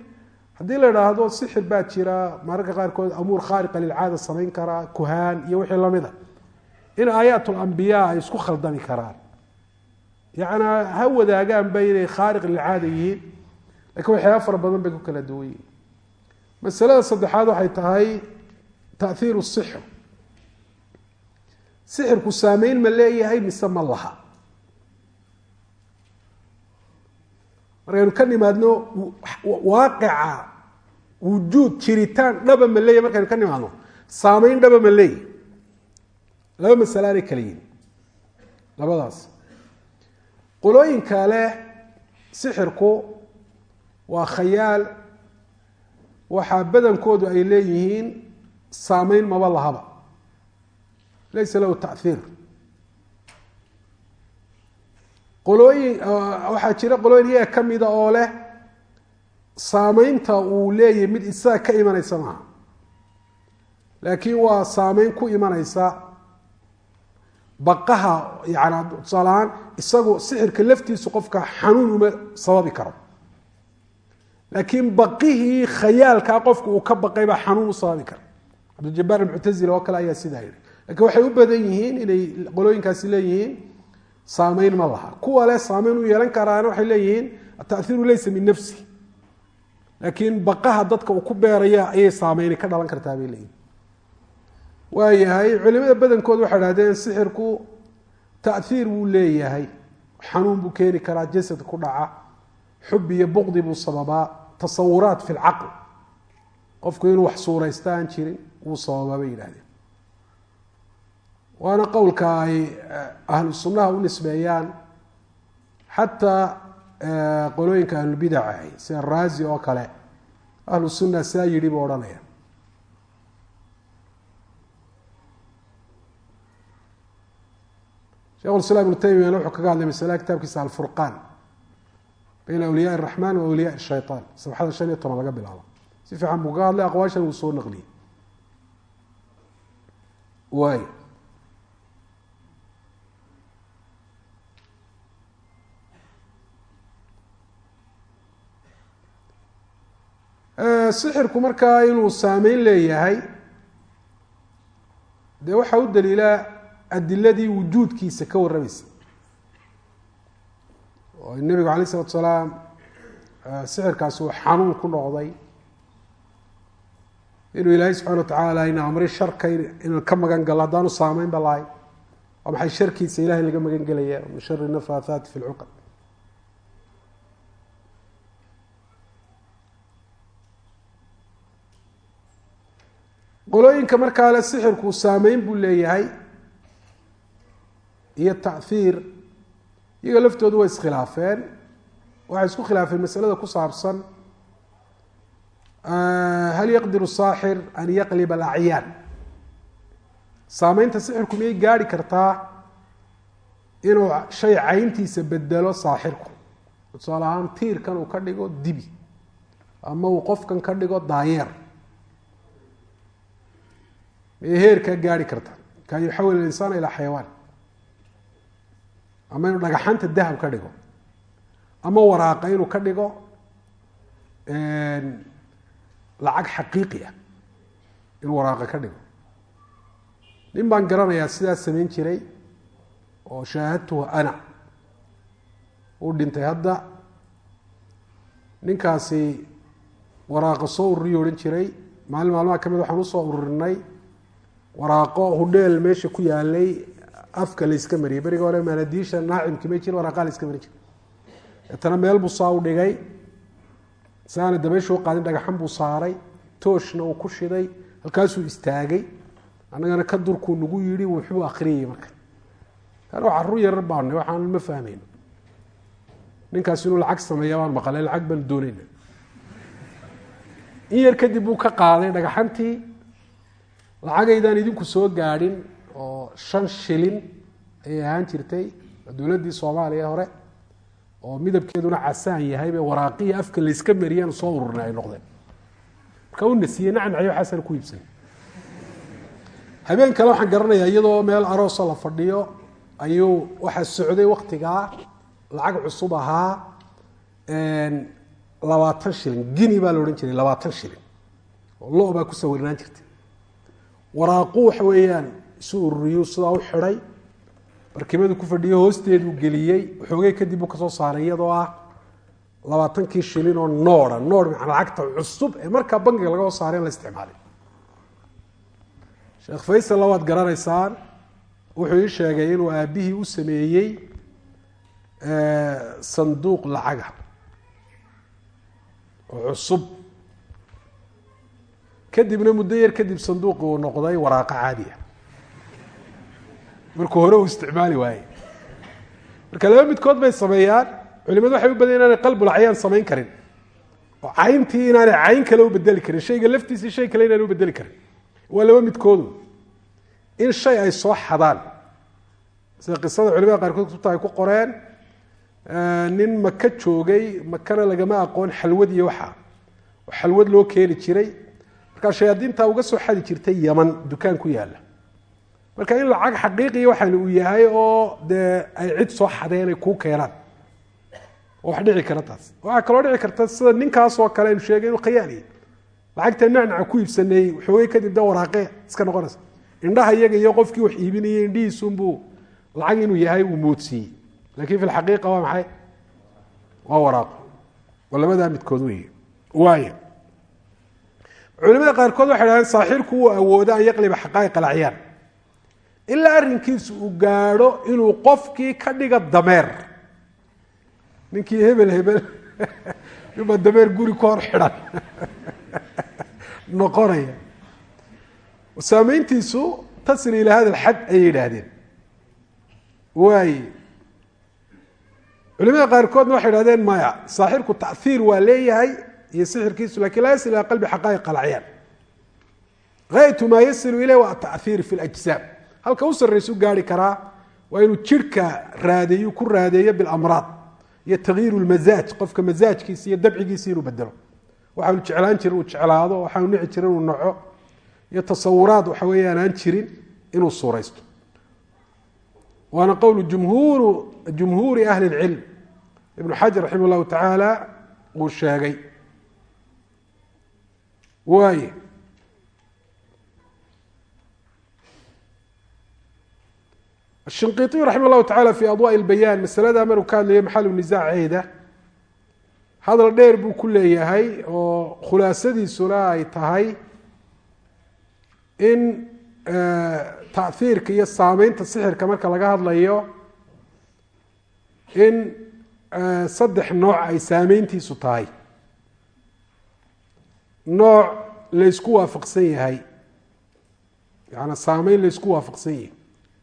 haddii la idhaahdo sixir baa jira mararka qaarkood amuur khaariqa lilcaada samayn karaa kuhaan iyo wixii lamida in aayaat lambiya ay isku khaldami karaan yacnaa ha wadaagaan inay khaariq lilcaada yihiin lakiin waxyaaba fara badan bay ku kala duwan masalada saddexaad waxay tahay taiiru sixr sixirku saameyn ma leeyahay mise ma laha? Markaynu ka nimaadno waaqica wujuud jiritaan dhaba ma leeyahy markaynu ka nimaadno. Saameyn dhaba ma leeyahy laba masale aanay kala yihiin labadaas. Qolooyinka leh sixirku waa khayaal. Waxaa badankoodu ay leeyihiin saameyn maba lahaba laysa lahu taiir qolooyin waxaa jira qolooyin iyaga ka mida oo leh saameynta uu leeyahay mid isaga ka imanaysa maaha laakiin waa saameyn ku imanaysa baqaha yani tusaale ahaan isagu sixirka laftiisu qofka xanuun uma sababi karo laakiin baqihii khayaalkaa qofka uu ka baqay baa xanuun u sababi kara cabdiljabaar almuctazila oo kale ayaa sidaa yihi lakiin waxay u badan yihiin inay qolooyinkaasi leeyihiin saameyn ma laha. Kuwa leh saameyn u yeelan karaana waxay leeyihiin ataiiru laysa min nafsi. Laakiin baqaha dadka uu ku beeraya ayay saameyni ka dhalan kartaa bay leeyihiin waayahay culimada badankood waxay dhahdeen sixirku taiir wuu leeyahay. Xanuun buu keeni karaa jasad ku dhaca. Xub iyo buqdi buu sababaa tasawuraat fi lcaql qofku inuu wax suuraysta aan jirin wuu sababaa bay yidhahdeen waana qowlka ay ahlu sunnaha u nisbeeyaan xataa qolooyinka ahlulbidaca ahy sida raazi oo kale. Ahlu sunna saa yidhi buu odhanaya shekh islam ibnu taymiyana wuxuu kaga hadlay masalaha kitaabkiisa alfurqaan bayna awliyaa araxmaan wa awliyaa shayaan sabxada shan iyo toban laga bilaabo. Si fiican buu kaga hadlay aqwaashan wuu soo naqliyey. Waay sixirku markaa inuu saameyn leeyahay dee waxaa u daliila adiladii wujuudkiisa ka warramaysa. Oo nebigu alay isalatu salaam sixirkaasi uu xanuun ku noqday inuu ilaahay subxana watacaala ina amri sharka inaan ka magan galo. Haddaanu saameynba lahay waa maxay sharkiisa ilahay laga magan gelaya min shari nafaathaati fi lcuqad qolooyinka markaa le sixirku saameyn buu leeyahay. Iyo taiir iyaga laftoodu way iskhilaafeen. Waxay isku khilaafeen masalada ku saabsan hal yaqdiru saaxir an yaqlib alacyaan saameynta sixirku miyay gaarhi kartaa inuu shay cayntiisa bedelo saaxirku? Tusaale ahaan tiirkan uu ka dhigo dibi ama uu qofkan ka dhigo daayeer miyay heerkaa gaarhi kartaa kan yuxawil insaana ilaa xayawaan. Ama inuu dhagaxanta dahab ka dhigo. Ama waraaqa inuu ka dhigo lacag xaqiiqi ah inuu waraaqa ka dhigo. Nin baan garanayaa sidaas samayn jiray oo shaahadtuhu ana. Uu dhintay hadda. Ninkaasi waraaqa soo ururiyo odhan jiray. Maalin maalmaha ka mid waxaan u soo ururinay waraaqo hudheel meesha ku yaalay afka layska mariyay beriga hore maanadiisha naacimki ma jir waraaqa layska mari jir deetana meel buu u dhigay. Saana dabayshuu qaadin dhagaxan buu saaray. Tooshna uu ku shiday. Halkaasuu istaagay. Annagana ka durkuu nagu yidhi wuxuu akriyayy marka. Kana carruur yarar baana waxaan ma fahmayn. Ninkaas inuu lacag sameeya baan maqalay. Lacag baan doonayna. In yar kadib buu ka qaaday dhagaxantii lacagaydaan idinku soo gaadhin oo shan shilin ayay ahaan jirtay dowladdii soomaaliya hore oo midabkeeduna casaan yahay bay waraaqihii afka layska mariyaan soo ururnay ay noqdeen. Marka u nasiyey nacnaciyo xasan ku iibsan. Habeen kale waxaan garanayaa iyadoo meel aroosa la fadhiyo ayuu waxaa socday waktigaa lacag cusub ahaa labaatan shilin. Gini baa la odhan jiray labaatan shilin. Oo lo baa ku sawirnaan jirtay waraaqu waxa weeyaan isu ururiyuu sidaa u xidhay. Barkimadu ku fadhiyo hoosteeduu geliyey. Xoogay kadib uu ka soo saaray iyadoo ah labaatankii shilin oo nooda nood maa lacagta cusub ee markaa bangiga laga soo saaray in la isticmaalay. Sheekh faysal labaad garanaysaan wuxuu ii sheegay inuu aabbihii u sameeyey sanduuq lacaga. Oo cusub kadibna muddo yar kadib sanduuqi uu noqday waraaqo caadiya. Markuu hore uu isticmaali waaye marka laba midkood bay sameeyaan culimadu waxay u badan inaanay qalbulacyaan samayn karin. Oo cayntii inaanay cayn kale u bedeli karin shayga laftiisii shay kale inaanay u bedeli karin. Waa laba midkoodu. In shay ay soo xadaan. Sida qisada culimada qaarkood kutubta ay ku qoreen nin maka joogay makana lagama aqoon xalwad iyo waxa. Xalwad loo keeni jiray markaa shayaadiinta uga soo xadi jirtay yaman dukaan ku yaalla marka in lacag xaqiiqiya waxaan uu yahay oo dee ay cid soo xadeen ay kuu keenaan. Wax dhici kara taas. Waxaa kaloo dhici karta sida ninkaasoo kale aynu sheegay inuu khayaaliya lacagta nacnaca ku iibsanayey xoogay kadib de waraaqe iska noqonaysa. Indhaha iyaga iyo qofkii wax iibinayay indhihiisunbuu lacag inuu yahay uu moodsiiyey. Lakin fi lxaqiiqa waa maxay? Waa waraaqo. Labadaa midkood wey waaya culimada qaarkood waxay dhahdeen saaxirku uu awoodo an yaqliba xaqaa'iq alacyaan ilaa arrinkiisu uu gaadho inuu qofkii ka dhiga dameer. Ninkii hebel hebel. Ninbaa dameer guri ku hor xidhan. Noqonaya. Saameyntiisu tasil ilaa hada alxad ayay yidhaahdeen. Waaye culimada qaarkoodna waxay idhahdeen maya saaxirku taiir waa leeyahay iyo sixirkiisu laakiin laa yasil ilaa qalbi xaqaa'iq alacyaan ayatu maa yasilu ileh waa ataiir fi lajsaam halka u sarraysu gaari karaa waa inuu jirhka raadeeyo ku raadeeyo bilamraad iyo takyiiru lmazaaj qofka mazaajkiisa iyo dabcigiisa inuu bedelo waxaanu jeclaan jirin uu jeclaado waxaanu nici jirin uu naco iyo tasawuraad waxa weeyaan aan jirin inuu suuraysto. Waana qowlu jumhuuri ahli اlcilm ibnu xajar raximah tacaala uu sheegay waaye الshinqiiطiy raximah llahu tacala fi adwaء اlbayaan masalada maruu ka hadlayo maxalu nisaaceeda hadal dheer buu ku leeyahay oo khulaasadiisuna ay tahay in taiirka iyo saameynta sixirka marka laga hadlayo in saddex nooc ay saameyntiisu tahay nooc laysku waafaqsan yahay yaani saameyn laysku waafaqsan yahay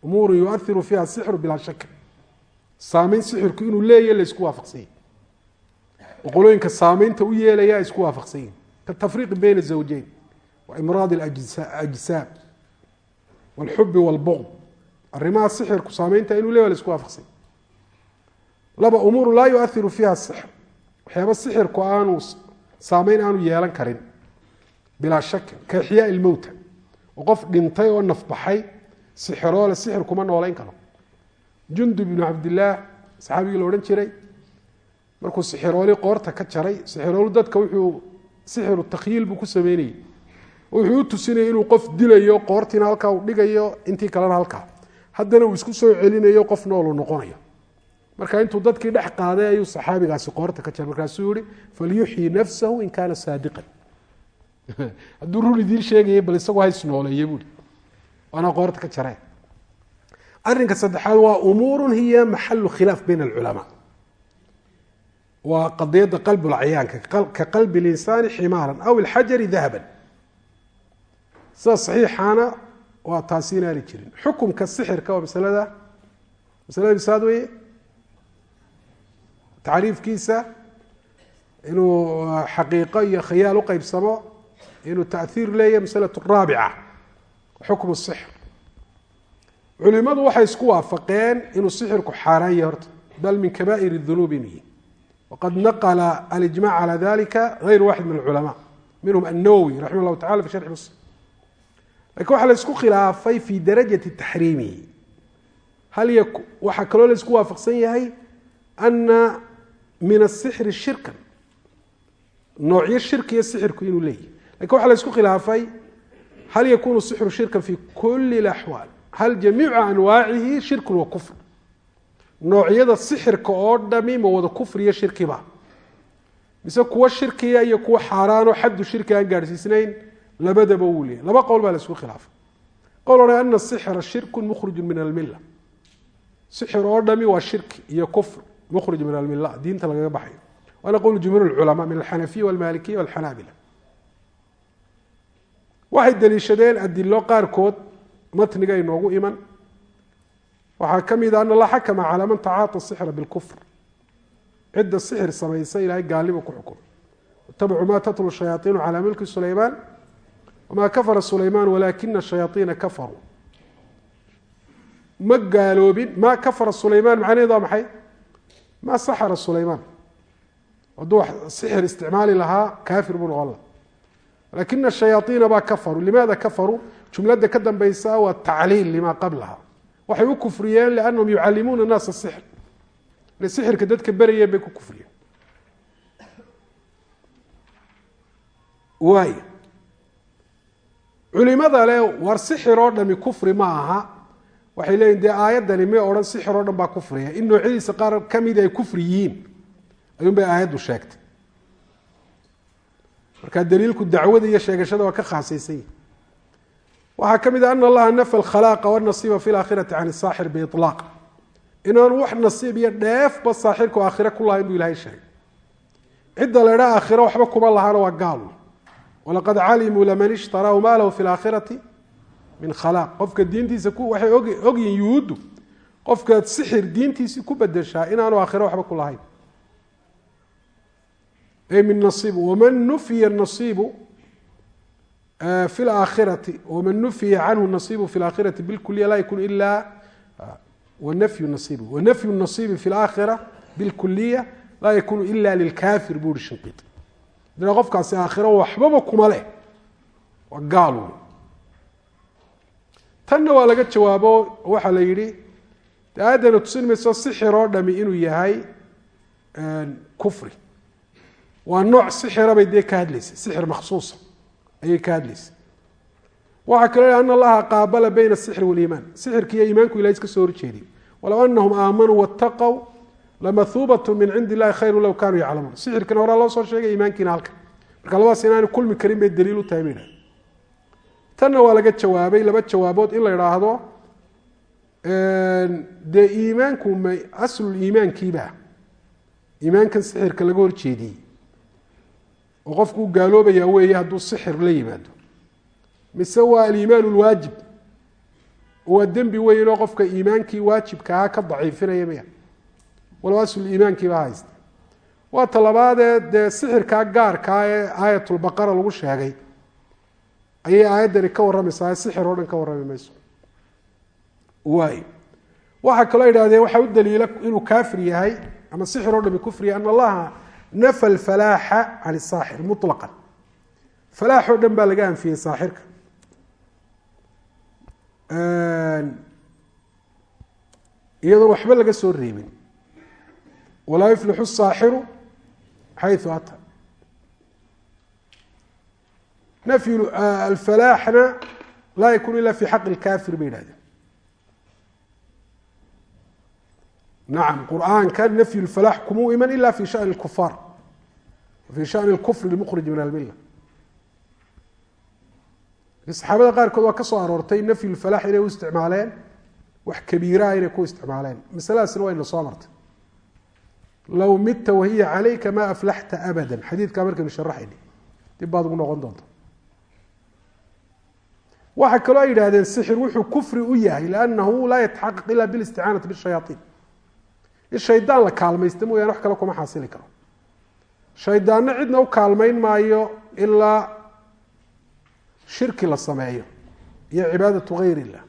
umuuru yuairu fiiha sixru bilaa shak saameyn sixirku inuu leeyahy laysku waafaqsan yahy boqolooyinka saameynta u yeelaya ay isku waafaqsan yihin katafriiqi bayna zawjeyn wa imraad ajsaam wاlxubi wاlbغd arimaha sixirku saameynta inuu leeyahy laisku waafaqsan laba umuuru laa yuairu fiiha sixr waxyaaba sixirku aanu saameyn aanu yeelan karin bilaa shaki ka ixyaa ilmowta. Oo qof dhintay oo nafbaxay sixiroole sixir kuma nooleyn karo. Jundub ibnu cabdillaah saxaabigii la odhan jiray markuu sixirooli qoorta ka jaray sixiroolu dadka wuxuu sixiru takhyiil buu ku sameynayey wuxuu u tusinayay inuu qof dilayo qoortiina halkaa uu dhigayo intii kalena halkaa. Haddana uu isku soo celinayo qof noolu noqonayo. Marka intuu dadkii dhex qaaday ayuu saxaabigaasi qoorta ka jaray. Markaasuu yihi falyuxyi nafsahu in kaana saadiqan hadduu run idiin sheegaya bal isagu hays nooleeye buui waana qoorta ka jareen arrinka saddexaad waa umuuru hiya maxalu khilaaf bayna alculamaa. Waa qadiyadda qalbulacyaanka ka qalbi linsaani ximaaran aw ilxajari dahaban. Sida saxiixaana waa taasi inaani jirin. Xukumka sixirka waa masalada masalada misaad weye tacriifkiisa inuu xaqiiqo iyo khayaal u qeybsamo inuu taiir leeyahy masalatu raabica xukmu sixr culimadu waxay isku waafaqeen inuu sixirku xaaraan yahay horta bal min kabaa'ir dunuub inuu yihi wqad naqla alijmac calى dalika غayr waxid min اlculamaa minhum الnawowi raximah اllahu tacala fi sharxi muslim lakin waxaa la isku khilaafay fi darajati taxriimihi hal y waxaa kaloo la isku waafaqsan yahay ana min asixri shirkan noocyo shirkiyo sixirku inuu leeyahy laakiin waxaa la isku khilaafay. Hal yakunu sixru shirkan fi kuli اlaxwaal hal jamiicu anwaacihi shirkun wa kufr. Noocyada sixirka oo dhami ma wada kufriyo shirkiba mise kuwa shirkiya iyo kuwa xaaraanoo xaddu shirki aan gaadhsiisnayn labadaba wuu leeyahy laba qowl baa la khilaafay. Qowl odhan ana sixra shirkun mukhriju min almilla. Sixir oo dhami waa shirki iyo kufr mukhrij min almilla. Diinta lagaga baxayo. Waana qowl jumhuur lculamaa min alxanafiya walmalikiya walxanaabila waxay daliishadeen adilo qaarkood matniga inoogu iman. Waxaa ka mid a an allah xakama calaa man tacaata sixra bilkufr. Cidda sixir samaysa ilahay gaalnimu ku xukumay itabacuu ma tatlu shayaaiinu calaa mulki sulaymaan wamaa kafara sulaymaan walaakina shayaaiina kafaruu. Ma gaaloobin ma kafara sulaymaan macnaheedu waa maxay? Ma saxara sulaymaan. Hadduu sixir isticmaali lahaa kaafir buu noqon laha lakina shayaaiina baa kafaruu limaada kafaruu jumlada ka dambeysa waa tacliil lima qablaha waxay u kufriyeen liannahum yucallimuuna naasa sixr sixirka dadka berayeen bay ku kufriyeen waay culimada le war sixir oo dhami kufri ma aha waxay leeyihiin dee aayaddani may odhan sixir oo dhan baa kufriya in noocyadiisa qaar ka mid ay kufri yihiin ayuun bay aayaddu sheegtay marka daliilku dacwada iyo sheegashada waa ka khaasaysan yihi waxaa ka mid a ana allaha nafa alkhalaaqa wanasiiba fi laakhirati can saaxir biilaaq inaanu wax nasiib iyo dheefba saaxirku aakhire ku lahayn buu ilahay sheegay. Cidda la idhaa waxba kuma lahaana waa gaal. Walaqad calimuu laman ishtaraahu ma lahu fi laakhirati min khalaaq. Qofka diintiisa waxay ogyihiin yuhuuddu qofkaad sixir diintiisii ku bedeshaa inaanu aakhiro waxba ku lahayn. ay min nasiib waman nufiya nasiibu fi laakhirati waman nufiya canhu nasiibu fi laakhirati bilkuliya laa yakun ila wanafyu nasiibi wanafyu nasiibi fi laakhira bilkuliya laa yakunu ila lilkafir buu ihi shinqiid dina qofkaasi aakhiro waxbaba kuma leh waa gaal wey tanna waa laga jawaabo waxaa la yidhi de aayaddana tusin mayso inuu yahay waa nooc sixira bay dee ka hadlaysay sixir makhsuusa ayay ka hadlaysay. Waxaa kaloo ana allaha qaabala bayna asixri waliimaan sixirka iyo iimaanku ilahay iska soo horjeediy walow anahum aamanuu waataqow lamahuubatu min cindi illahi khayru low kanuu yaclamuun. Sixirkana horaa loo soo sheegay iimaankiina halkan. Marka labadaas inaanu kulmi karin bay daliil u tahay bay idhaha tanna waa laga jawaabay laba jawaabood in la idhaahdo dee iimaanku ma aslul iimaankiiba. Iimaankan sixirka laga horjeediyey oo qofku u gaaloobaya weeye hadduu sixir la yimaado. Mise waa aliimaan lwaajib waa dembi weynoo qofka iimaankii waajibka ahaa ka daciifinaya miya. Walow aslul iimaankiiba haysta. Waa talabaadee dee sixirkaa gaarkaa ee aayatulbaqara lagu sheegay. Ayay aayaddani ka warramaysaa sixir oo dhan ka warrami mayso. Waay. Waxaa kaloo yidhahdeen waxaa u daliila inuu kaafir yahay ama sixir oo dhami kufriya an allaha nafa alfalaaxa can isaaxir muطlaqan falaax oo dhan baa laga anfiyey saaxirka iyadoon waxba laga soo reebin walaa yuflixu saaxiru xayu ata nafyu alfalaaxna laa yakunu ila fi xaqi lkafir bay yihahdeen nacam qur'aanka nafyu lfalaax kumuu iman ila fi shani lkufaar fi shani lkufri lmukrij min almilla saxaabada qaarkood waa ka aroortay nafyu lfalaax inay u isticmaaleen wax kabiiraha inay ku isticmaaleen masaladaasna wayna soo martay low midta wahiya calayka ma aflaxta abada xadiidkaa markaynu sharaxayni dib baad ugu noqon doonta waxaa kaloo ay yidhahdeen sixir wuxuu kufri u yahay liannahu laa yataxaqaq ila bilisticaanati bishayaaiin in shaydaan la kaalmaysta mooyane wax kale kuma xaasili karo. Shaydaanna cidna u kaalmayn maayo ilaa shirki la sameeyo iyo cibaadatu illah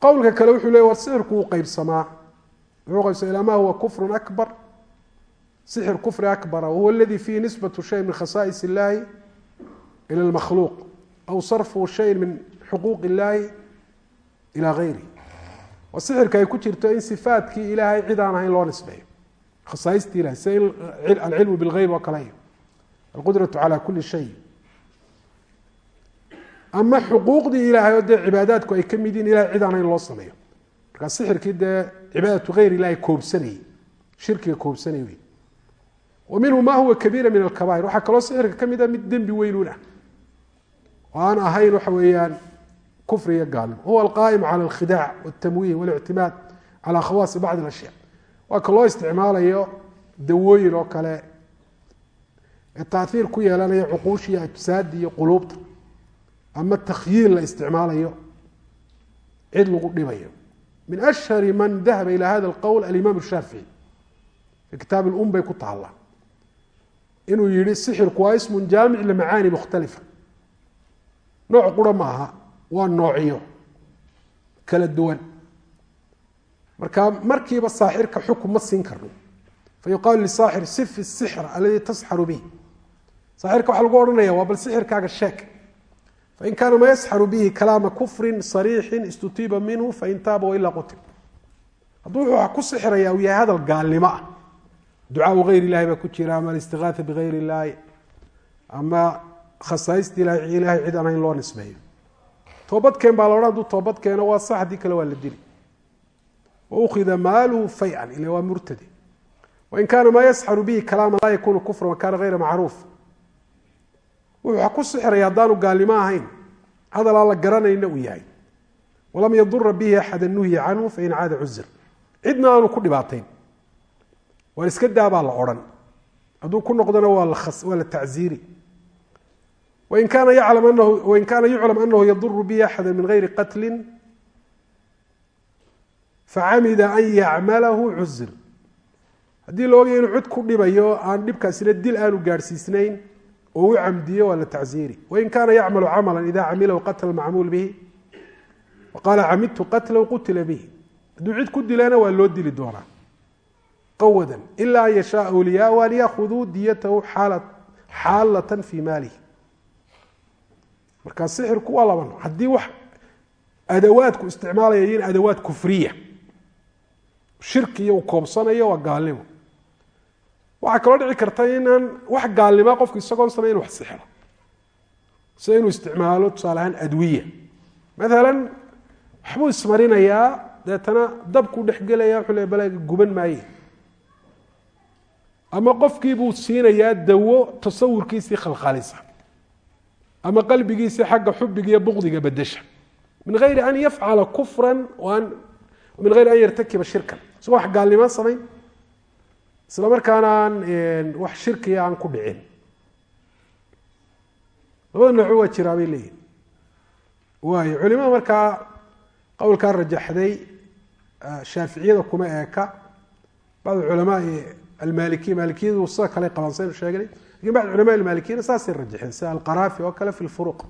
qowlka kale wuxuu leey war sixirku wuu qeybsamaa wuxuu qaybsamaa ilaa ma huwa kufrun akbar. Sixir kufri akbara wahuwa aladi fiihi nisbatu shay min khasaa'is illahi ila lmakhluuq aw sarfu shay min xuquuq illahi ilaa gayri waa sixirka ay ku jirto in sifaatkii ilaahay cid aan ahayn loo nisbeeyo khasaaistii ilahay sida alcilmu bilgeyb oo kale alqudratu cala kuli shay. Ama xuquuqdii ilaahay oo dee cibaadaadku ay ka mid yihiin ilahay cid aan loo sameeyo. Markaa sixirkii dee cibaadatu geyr ilahi koobsanayey shirkiga koobsanay wey. Wa minhu ma huwa kabiira min alkabair waxaa kaloo sixirka ka mid a mid dembi weynuun ah oo aan ahayn waxa weeyaan kufri iyo gaalnimo huwa alqaa'im cala alkhidaac waltamwiin walictimaad calaa khawaasi bacdi ashyaa waa ka loo isticmaalayo dawooyin oo kale ee taaiir ku yeelanaya cuquush iyo ajsaada iyo quluubta ama takhyiil la isticmaalayo cid lagu dhibayo min ashhari man dahaba ila hada alqowl alimaam shaafici fi kitaab um bay ku taalla inuu yihi sixirku waa waa noocyo kala duwan. Marka markiiba saaxirka xukm ma siin karno. Fayuqaalu lisaaxir sif الsixr aladi tasxaru bih saaxirka waxaa lagu odhanaya waa bal sixirkaaga sheeg. Fain kaana ma yasxaru bihi kalaama kufrin sariixin istutiiba minhu fain taaba wailaa qutil hadduu wuxuu ku sixiraya uu yahay hadal gaalnimo ah. Ducaau gayr ilahi baa ku jira ama alistigaatha bigayr illaahi ama khasaaista ilahi cid aan loo nisbeeyo toobadkeen baa la odhan haduu toobad keeno waa sax haddii kale waa la dili. Waukida maaluhu fayan ila waa murtadi. Wain kaana maa yasxaru bihi kalaama laa yakunu kufra wa gayra macruuf. Wuxuu ku sixiraya haddaanu gaalnimo ahayn hadal la garanayna uu yahay. Walam yadura bihi axada nuhya canhu fain caada cuzir cidna aanu ku dhibaatayn waan iska daabaa la odhan. Hadduu ku noqdona waa la tacziiri kaana yaclam anahu wain kaana yuclam anahu yaduru bihi axada min gayri qatli facamida an yacmalahu cuzir haddii la ogaya inuu cid ku dhibayo aan dhibkaasina dil aanu gaadhsiisnayn oo u camdiyo waa la tacziiri wain kaana yacmalu camala ida camilahu qatla macmuul bihi waqaala camidtu qatlahu qutila bihi hadduu cid ku dilana waa loo dili doonaa qawadan ila an yashaa awliyaau an yakhuduu diyatahu xaalatan fi maalihi marka sixirku waa laba nooc haddii wax adawaadku isticmaalaya in adawaad kufriya. Shirkiya uu koobsanayo waa gaalnimo. Waxaa kaloo dhici karta inaan wax gaalnima qofku isagoon samayn wax sixiro. Sida inuu isticmaalo tusaale ahaan adwiya. Maalan waxbuu ismarinayaa deetana dabkuu dhexgelaya wuxuu le balaaga guban maaye ama qofkii buu siinayaa dawo tasawurkiisii khalkhalisa ama qalbigiisii xagga xubiga iyo buqdiga bedesha. Min gayri an yafcala kufran min gayri an yartakiba shirkan. Isagoo wax gaalnimo samayn isla markaana aan wax shirkiya aan ku dhicin. Labada nooco waa jiraa bay leeyihiin waayo culimada markaa qowlkaa rajaxday shaaficiyada kuma eeka. Bacd culamaai almalikiya maalikiyadu sida kale qabaan saynu sheegnay laakiin bacd culama almalikiyana saasay rajaxeen sida alqaraafi oo kale fi lfuruq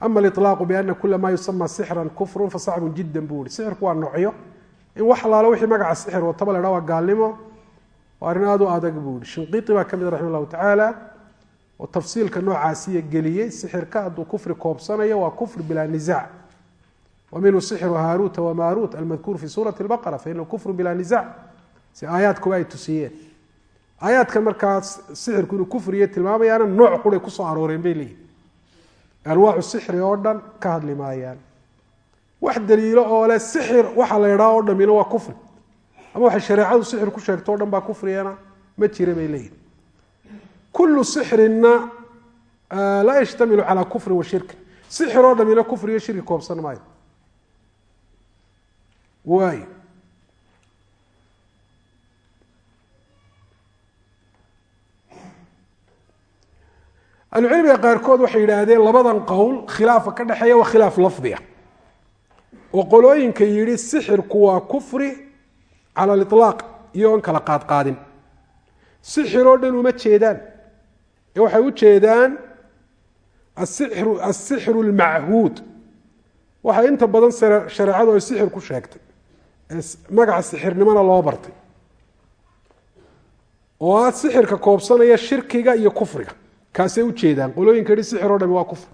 ama aliطlaaqu biana kula ma yusama sixran kufru fasacbun jida buu ihi sixirku waa noocyo in wax alaalo wixii magaca sixir wataba la dhaa waa gaalnimo waa arrin aada u adag buu ihi shinqiiti baa ka mid raxima llahu tacaala oo tafsiilka noocaasiya geliyey sixirka hadduu kufri koobsanayo waa kufri bilaa nisaac wa minhu sixru haaruuta wamaruut almadkuur fi suurati lbaqara fainahu kufru bilaa nisaac si aayaadkuba ay tusiyeen aayaadkan markaa sixirku inuu kufriya tilmaamayaana nooc quray ku soo arooreen bay leeyihiin anwaacu sixri oo dhan ka hadli maayaan wax daliilo oo leh sixir waxa la idhaha oo dhamina waa kufri ama waxay shareecadu sixir ku sheegto o dhan baa kufrigana ma jira bay leeyihiin kullu sixrinna laa yashtamilu calaa kufrin wa shirkin sixir oo dhamina kufriyo shirki koobsan maayo. Waay ahlucilmiga qaarkood waxay yidhaahdeen labadan qowl khilaafa ka dhexeeya waa khilaaf lafdiga. Oo qolooyinka yidhi sixirku waa kufri cala aliطlaaq iyagoon kala qaadqaadin. Sixir oo dhan uma jeedaan. Ee waxay u jeedaan asixru اlmachuud waxay inta badan shareecadu ay sixir ku sheegtay. Ee magaca sixirnimona loo bartay. Oo ah sixirka koobsanaya shirkiga iyo kufriga kaasay ujeedaan qolooyinka yihi sixir o dhami waa kufr.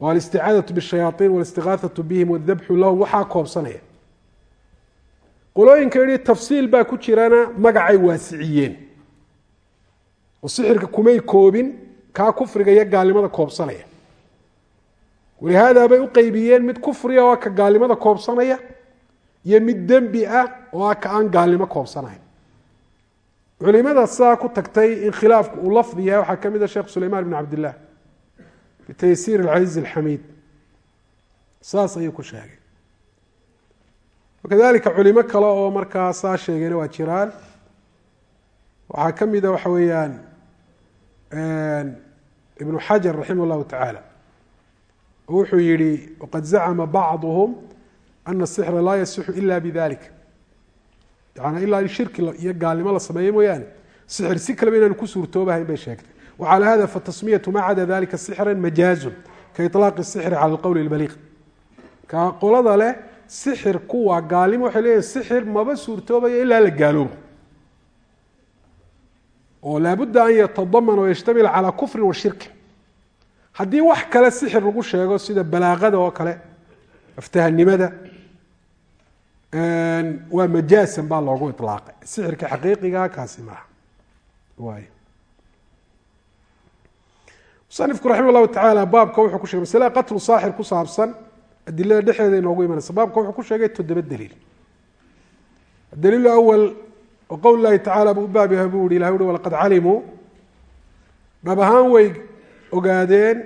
O alisticaadatu bishayaaiin walistigaahatu bihim wadabxu lahum waxaa koobsanaya. Qolooyinka yihi tafsiil baa ku jirana magacay waasiciyeen. Oo sixirka kumay koobin kaa kufriga iyo gaalnimada koobsanaya. Walihaada bay u qeybiyeen mid kufriga oo ka gaalnimada koobsanaya iyo mid dembi ah oo ah ka aan gaalnimo koobsanayn culimada sidaa ku tagtay in khilaafku uu lafdi yahay waxaa ka mid a sheekh sulayman bn cabdillah fi taysiir alcasiiz alxamiid saas ayuu ku sheegay. Wakadalika culimo kale oo markaa saa sheegayna waa jiraan. Waxaa ka mida waxa weeyaan ibnu xajar raximah llahu tacaala. Wuxuu yihi waqad zacma bacduhum ana sixra laa yasixu ila bidalik yani ilaa in shirki iyo gaalnimo la sameeyo mooyaane sixir si kaleba inaanu ku suurtoobahayn bay sheegtay wacalى hada fatasmiyatu ma cada dalika sixra majaazun kaiطlaaqi sixri cala alqowl اlbaliiq ka qolada leh sixirku waa gaalnimo waxay leeyihin sixir maba suurtoobayo ilaa la gaaloobo oo laabudda an yatadamana wayashtamila calaa kufrin wa shirki haddii wax kale sixir lagu sheego sida balaaqada oo kale aftahanimada waa majaasan baa loogu ilaaqay sixirka xaqiiqiga kaasi maaha waay musanifku raxima llahu tacaala baabka wuxuu ku shegay masale qatlu saaxir ku saabsan adilada dhexeeda inoogu imanaysa. Baabka wuxuu ku sheegay toddoba daliil. Adaliil awal oo qowl lahi tacala buu baab yahay buu yihi ilahy uhi walaqad calimuu dhab ahaan way ogaadeen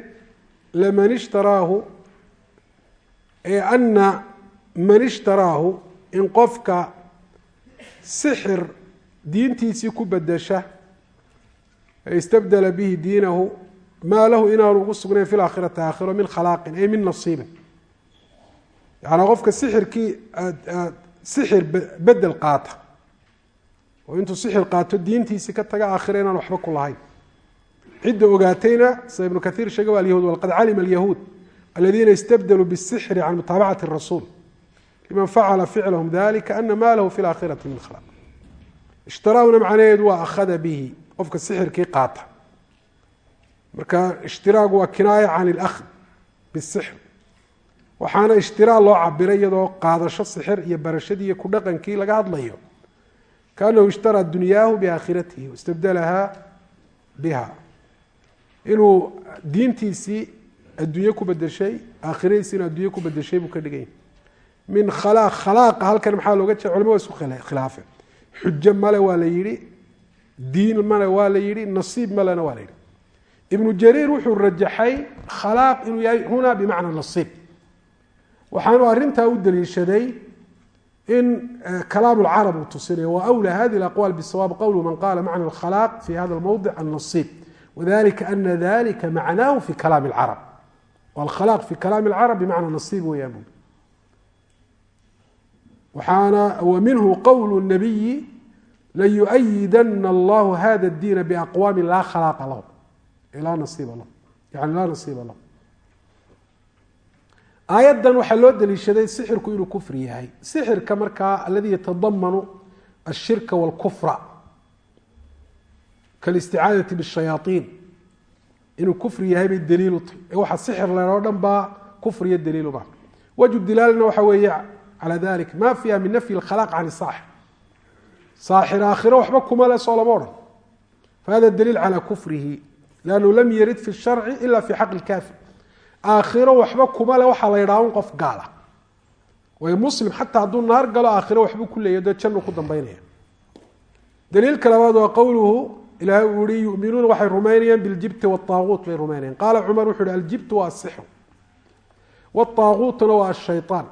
laman ishtaraahu ee ana man ishtaraahu in qofka sixir diintiisii ku bedesha istabdela bihi diinahu maa lahu inaanu ugu sugnayn fi laakhirati aakhiro min khalaaqin ay min nasiibin yacanaa qofka sixirkii sixir bedel qaata. Oo intuu sixir qaato diintiisii ka taga aakhira inaan waxba ku lahayn. Cidda ogaatayna sida ibnu kaiir sheege waa alyahuud walaqad calima alyahuud aladiina istabdeluu bisixri can mutaabacati rasuul liman facala ficlahum dalika ana ma lahu fi laakhirati min khalaq. Ishtiraahuna macnaheedu waa akhada bihi qofka sixirkii qaata. Marka ishtiraagu waa kinaaya can ilahd bisixr waxaana ishtiraa loo cabiray iyadoo qaadasho sixir iyo barashadii ku dhaqankii laga hadlayo. Kaanahu ishtaraa dunyaahu biaakhiratihi wastabdalaha biha. Inuu diintiisii adduunye ku bedeshay aakhiradiisiina adduunye ku bedeshay buu ka dhigany min khalaq khalaaqa halkan maxaa looga jeeda culama waa isku khilaafeen xujo male waa la yihi diin male waa la yihi nasiib malena waa la yihi ibnu jariir wuxuu rajaxay khalaaq inuu yahay huna bimacna nasiib waxaanu arintaa u daliishaday in kalaam lcarab uu tusinayo wa wlى hadi aqwaal bsawaab qowlu man qala macna اkhalaaq fi hada mowdic annasiib wadalika ana dalika macnaahu fi kalaam اlcarab wاlkhalaq fi kalaam اlcarab bimacna nasiib weeyaan bu waxaana minhu qowl nabiyi layuayidana allahu hada diina biaqwaami laa khalaaqa lahum laa nasiiba lahum yani laa nasiiba lahum aayaddan waxaa loo daliishaday sixirku inuu kufri yahay. Sixirka markaa alladii yatadamanu ashirka wاlkufra kalisticaadati bاshayaaiin inuu kufri yahay bay daliil u tahy waxa sixir leeloo dhan baa kufriyo daliiluba waju dilaalna waxa weeye calى dalik ma fiiha min nafyi اkhalaq can saaxir saaxir aakhiro waxba kuma le soo lama odhan fahada daliil calى kufrihi lannu lam yarid fi الsharci ila fi xaq اlkafir aakhiro waxba kuma le waxaa la yidhaha un qof gaal ah waayo muslim xataa hadduu naar galo aakhiro waxbuu ku leeya dee jannu ku dambaynaya daliilka labaad waa qowluhu ilaahay uu yihi yuminuuna waxay rumaynayaan biljibti waaaguut bay rumaynayaan qaala cumar wuxu uhi aljibtu waa asixru waaaguutuna waa ashayaan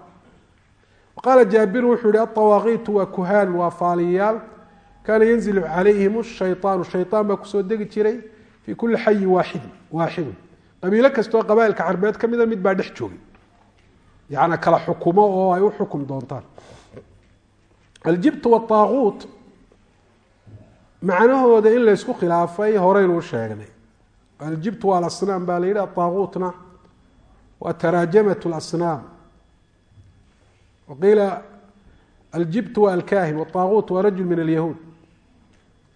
qaala jaabiru wuxuu yihi aawaaqiitu waa kuhaan waa faaliyayaal kaana yanzilu calayhim shayaanu shayaan baa ku soo degi jiray fii kuli xayin waaxidin waaxidun qabiilo kastoo qabaailka carbeed ka mida mid baa dhex joogay yana kala xukumo oo ay u xukum doontaan aljibt waaaguut macnahooda in laysku khilaafay horeynuu sheegnay aljibt waa alasnaam baa la yidhi aaguutna waa taraajamat lasnaam waqiila aljibt waa alkahin waaaguut waa rajul min alyahuud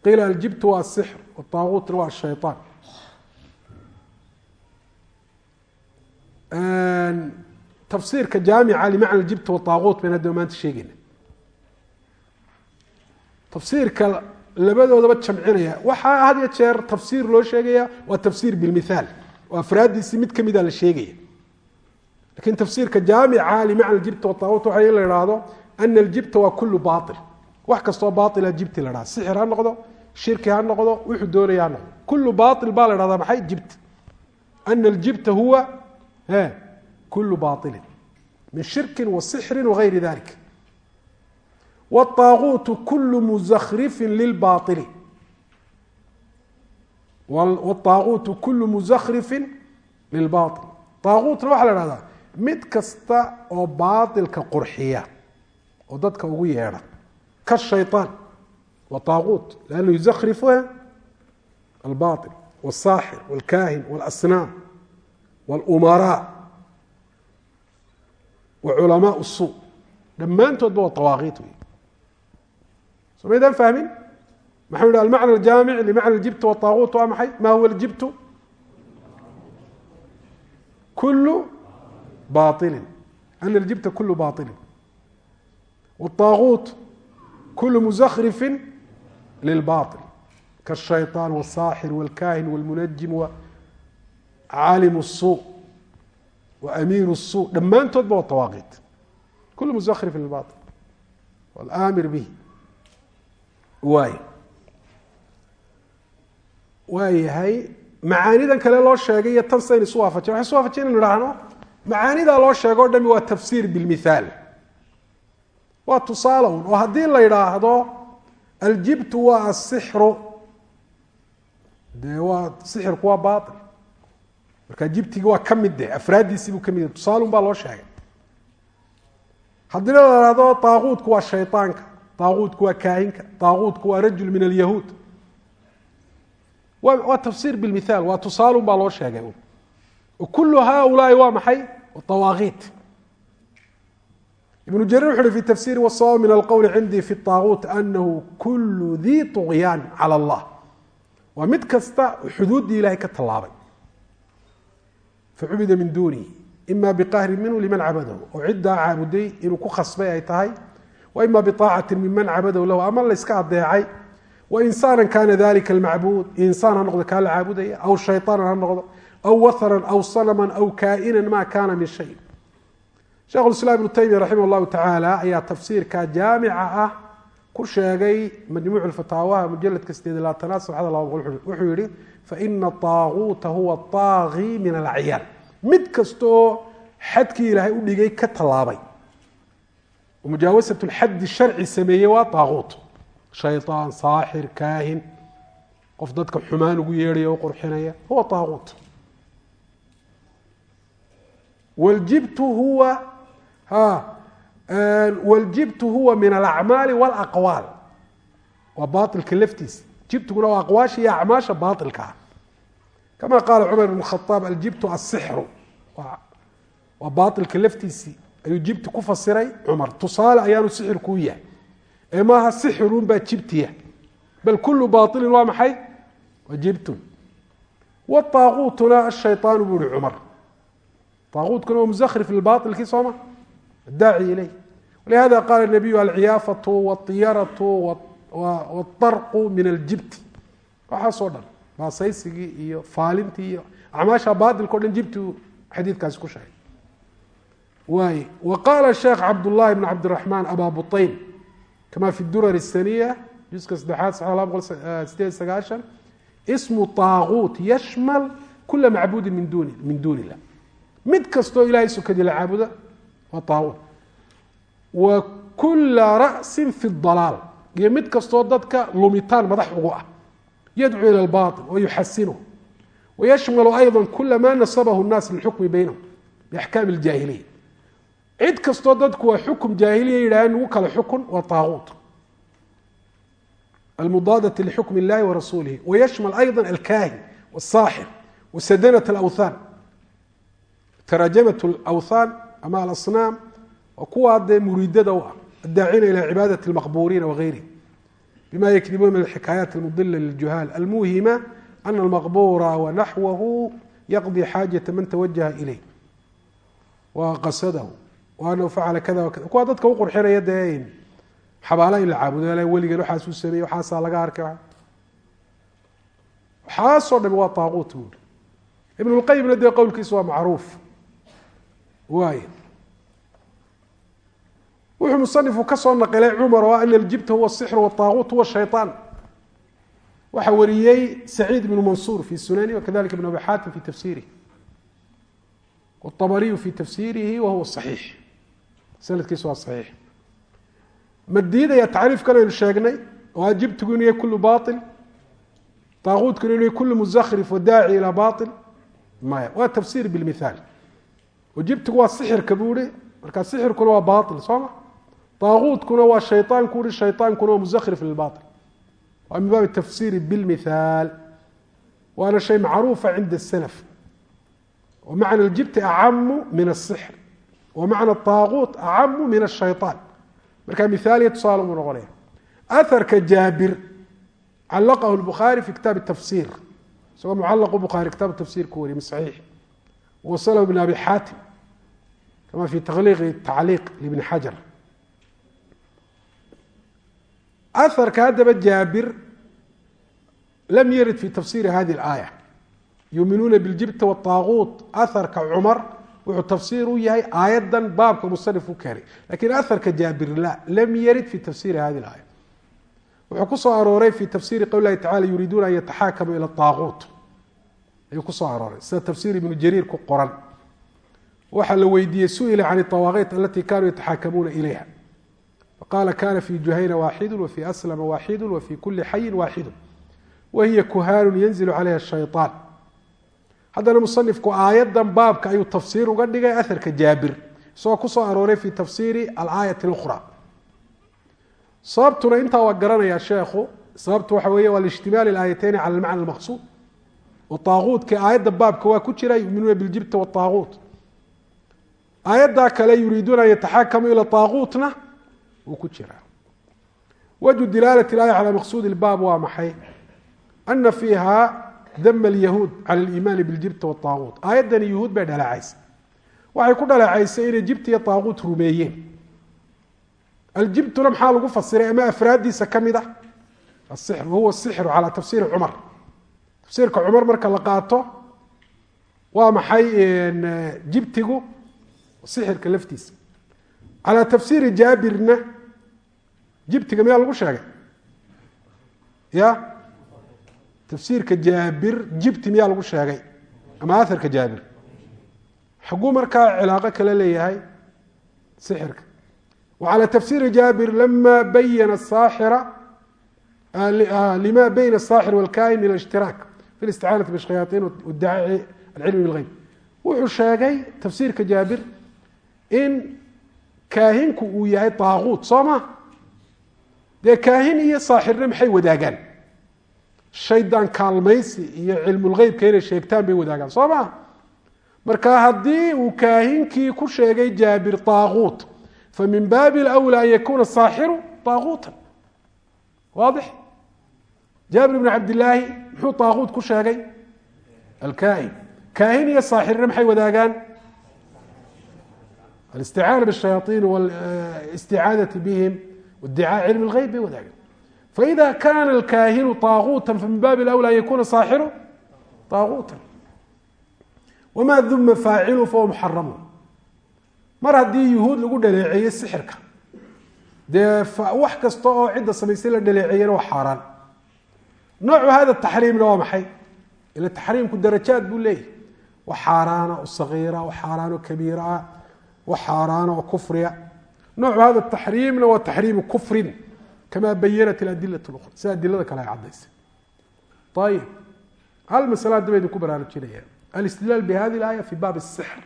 qiila aljibt waa asixr waaaguutna waa ashayaan tafsiirka jaamica limacna jibt waaaguut bayn hadda maanta sheegeyna tafsiirka labadoodaba jamcinaya waxaa had iyo jeer tafsiir loo sheegaya waa tafsiir bilmithaal oo afraaddiisii mid kamida la sheegaya lakin tafsiirka jaamica limacna jibt waaaguut waxa in la ihahdo ana aljibta waa kulu bail wax kastoo baila jibti la hahda sixir ha noqdo shirki ha noqdo wuxuu doonaya ha noqdo kulu bail baa la dhahdaa maxay jibt ana aljibta huwa kul baili min shirki wasixri wagayri dalik wاطaaguutu kulu muzakrifin lilbaili wاطaaguutu kulu muzakrifin lilbail daaquutna waxaa la dhahdaa mid kasta oo baailka qurxiya oo dadka ugu yeedha kashayطaan wa daaquut lannu yuzakrifuha albail wالsaaxir wاlkaahin wاlasnaam wاlumaraa wa culamaa الsuu dhammaantoodba waa awaaqiit wey so maydaan fahmin maxau yidhi almacna aljaamic limacna aljibt waطaaguut waa maxay ma huwa اljibtu kulu baili ana اljibta kulu baطili wالطaaguut kulu muزkrifin lilbaطil kaالshayطaan wالsaaxir wاlkahin wاlmunajim wacaalim الsuu waamiir الsuu dhammaantoodba waa awaaqiit kulu muزkrifin lilbaطil wاlamir bihi waay waa yahay macaanidan kale loo sheegay iyo tan sayn isu waafajiyen waxay isu waafajiyen inu idhaahno macaanidaa loo sheego o dhami waa tafsiir bilmithaal. Waa tusaale un oo haddii la yidhaahdo aljibtu waa asixru dee waa sixirku waa baail marka jibtigi waa ka mid de afraaddiisii buu ka mid yahy tusaalun baa loo sheegay. Haddii la ihahdo daaquutku waa shayطaanka daaquutku waa kaahinka daaquutku waa rajul min alyahuud. Waa tafsiir bilmithaal waa tusaalun baa loo sheegay kulu haulaai waa maxay awaaqiit ibnu jarir wuxu uhi fi tafsiri wasawaab min alqowli cindii fi طaaguut anahu kulu dii طugyaan calى اllah waa mid kasta xuduuddii ilahay ka tallaabay facubida min dunihi ima biqahri minhu liman cabadahu oo ciddaa caabuday inuu ku khasbay ay tahay wa ima biطaacati miman cabadahu lahu ama layska adeecay wainsaana kana dalika almacbuud insaan ha noqdo kaa la caabudaya aw shayطaanan ha noqdo aw wahanan aw sanaman aw kaa'inan ma kana min shay shekhu islam ibnu taymiya raximah llahu tacaala ayaa tafsiirka jaamica ah ku sheegay majmuuc fataawaha mujaladka sideed iyo labaatanaad sabxada laba boqol wuxuu yihi faina طaaguuta huwa طaagi min alacyaan mid kasta oo xadkii ilaahay u dhigay ka tallaabay oo mujaawasat lxaddi sharci sameeyey waa طaaguut shayطaan saaxir kaahin qof dadka xumaan ugu yeedhaya o qurxinaya huwa طaaguut wاljibtu huwa wاljibtu huwa min alacmaali wاlaqwaal waa bailka laftiisa jibtuguna waa aqwaasha iyo acmaasha bailka ah kama qaala cumar bn khaaab aljibtu asixru waa bailka laftiisii ayuu jibti ku fasiray cumar tusaale ayaanu sixirku u yahay ee maaha sixirun baa jibtiya bal kulu bailin waa maxay waa jibtun wطaaquutuna ashayطaanu buu ihi cumar طاغuutkuna waa mزkrif lbaطilkii sooma daaci ilayh walihada qaala النabiyu alciyaafaةu wالطiyaraةu wالطarqu min اljibti waxaasoo dhan baasaysigii iyo faalintii iyo acmaasha bailka o dhan jibtu xadiidkaasi ku sheegay waay wa qaala sheekh cabdالlahi bn cabdiلرaحman aba buطayn kama fi durar الsaniya juska saddexaad sax laba boqol sideed sagaashan smu طaaguut yashmal kula macbudi min duni min duni الlah mid kastoo ilahay sukadii la caabuda waa طaaguut wa kula ra'si fi الضalaal iyo mid kastoo dadka lumitaan madax ugu ah yadcuu ilى اlbaطil wayuxasinu wayashmalu ayضa kula ma nasabahu الnaas lilxukmi baynahum biaxkaami اljaahiliya cid kastoo dadku waa xukum jaahiliya yidhaaheen ugu kala xukun waa طaaguut almudaadaةi lixukm اllahi warasuulihi wayashmal ayضa alkaahin wالsaaxir wasadanaة اlawthan tarajamat lawthaan ama alasnaam waa kuwaa dee muriidada u ah addaacina ila cibaadati lmaqburiina wagayrihi bima yakdibuuna min alxikaayaat almudila liljuhaal. Almuhima ana almaqbura wanaxwahu yaqdi xaajata man tawajaha ilayh. Wa qasadahu facala kada wakada kuwaa dadka u qurxinaya dee xabaala in la caabudo weligan waxaasuu sameeyey waxaasaa laga arkay waxaasoo dhami waa taaquut buuri ibn dee qowlkiisa waa macruuf waay wuxuu musanifu ka soo naqilay cumar oo ana aljibta huwa asixru waطaaguut huwa shayطaan waxaa wariyey saciid ibnu mansuur fi sunani wakadalika ibn abi xaatim fi tafsirih wاطabariyu fi tafsirihi wa huwa صaxiix sanadkiisu waa صaxiix ma diidaya tacriifkan aynu sheegnay oo jibtigu inuu yahay kulu baطil طaaguutkuna inuu yahay kulu muzakrif wadaaci ilى baطil maya waa tafsir bاlmithaal oo jibtigu waa sixirka buu ihi markaa sixirkuna waa bail soo ma daaquutkuna waa shayطaanku ihi shayطaankuna waa musakrif lilbail waa min baabi tafsiri bilmithaal waana shay macruufa cinda الslf wmacna اljibti acamu min الsixr wamacna الطaaquut acamu min الshayطaan marka mihaaliya tusaale buu noqonaya aharka jaabir calaqahu الbukhaari fi kitaab الtafsir isagoo mucalaqu bukhaari kitaab tafsir ku wariyay min saxiix waslhu bn abi xaatim kama fi takliiqi tacliiq libni xajar aharka haddaba jaabir lam yarid fi tafsiri hadi اlaaya yuuminuuna biاljibti wالطaaguut aharka cumar wuxuu tafsiir u yahay aayadan baabka musanif u keenay lakin aharka jaabir la lam yarid fi tafsiri hadi اlaaya wuxuu ku soo arooray fi tafsiri qowl lahi tacala yuriiduuna an yataxakamuu ilى طaaguut ayuu ku soo arooray sida tafsir ibnu jariir ku qoran waxaa la weydiiyey suئila can الطawaaqiit alati kanuu yataxaakamuuna ilayha faqala kana fi juhayna waaxidu wafi aslama waaxidu wafi kuli xayin waaxidu wahiya kuhaanu yanzilu calayha الshayطaan haddana musanifku aayadan baabka ayuu tafsiir uga dhigay aharka jaabir isagoo kusoo arooray fi tafsiri alaayati اlأkhra sababtuna intaa waa garanaya sheekhu sababtu waxa weeye waa liijtimaali اlaayateyni cala almacna اlmaqsuud oo طaaguutka aayadda baabka waa ku jira yuminuuna biاljibti wالطaaguut aayaddaa kale yuriiduuna an yataxakamu ila aaquutna wuu ku jiraa wajhu dilaalat ilaaya calaa maqsuud ilbaab waa maxay? Ana fiiha dama alyahuud cala aliimaani biljibta waaaquut aayaddani yuhuud bay dhaleecaysa waxay ku dhaleecaysay inay jibta iyo aaquut rumeeyeen. Aljibtuna maxaa lagu fasiray ama afraadiisa ka mid ah? a asiru wahuwa sixru calaa tafsiiri cumar. Tafsiirka cumar marka la qaato waa maxay jibtigu sixirka laftiisa calى tafsiiri jaabirna jibtiga miyaa lagu sheegay ya tafsiirka jaabir jibti miyaa lagu sheegay ama aharka jaabir xaguu markaa cilaaqo kale leeyahay sixirka wa calى tafsiiri jaabir lama bayana saaxira lima bayna الsaaxir wاlkahin min ااجtiraak fi اlisticaanaةi bاshayaaطin wاdacaaءi alcilmi bاlgeyb wuxuu sheegay tafsiirka jaabir in kaahinku uu yahay daaquut soo ma dee kaahin iyo saaxirna maxay wadaagaan? Shaydaan kaalmaysi iyo cilmulgeybka inay sheegtaan bay wadaagaan soo marka haddii uu kaahinkii ku sheegay jaabir daaquut fa min baabi alwlaa an yakuuna saaxiru daaquutan waadix? Jaabir ibn cabdilaahi muxuu daaquut ku sheegay? Alkaahin kaahin iyo saaxirna maxay wadaagaan? alisticaana bالshayaaطin wاlisticaadaةi bihim wاdicaa cilm اlgeyb bay wadaagaan faإida kana اlkaahinu طaaguuta famin baabi اlأwlى an yakuna saaxiru طaaguuta wma duma faacilu fahuwa muxaramu mar haddii yuhuud lagu dhaleeceeyey sixirka dee wax kasta oo cidda samaysay la dhaleeceeyena waa xaaraan noocu hada taxriimna waa maxay ila taxriimku darajaad buu leeyahy wax xaaraana oo sagiira wax xaaraan oo kabiira ah wax xaaraana oo kufriya noocu hada taxriimna waa taxriimu kufrin kama bayanat iladila اlأkhra sida adilada kale ay caddaysay ayib hal masala hadaba idinku baraarujinaya alistidlaal bihadi اlaaya fi baab الsixr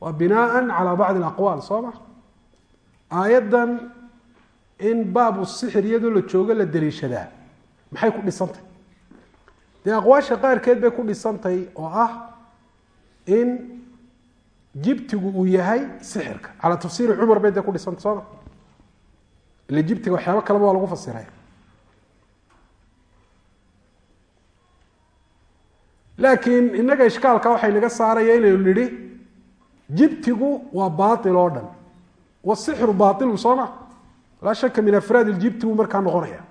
waa binaaءa calى bacdi اlaqwaal soo ma aayaddan in baabu sixir iyadoo la joogo la daliishadaa maxay ku dhisantay dee aqwaasha qaarkeed bay ku dhisantay oo ah in jibtigu uu yahay sixirka. Calaa tafsiiri cumar bay dee ku dhisantay soo ma? Ila jibtiga waxyaabo kaleba waa lagu fasiray laakiin inaga ishkaalka waxay naga saaraya inaynu nidhi jibtigu waa baail oo dhan. Wasixru baailu soo ma? Laa shaka min afraad iljibti buu markaa noqonaya.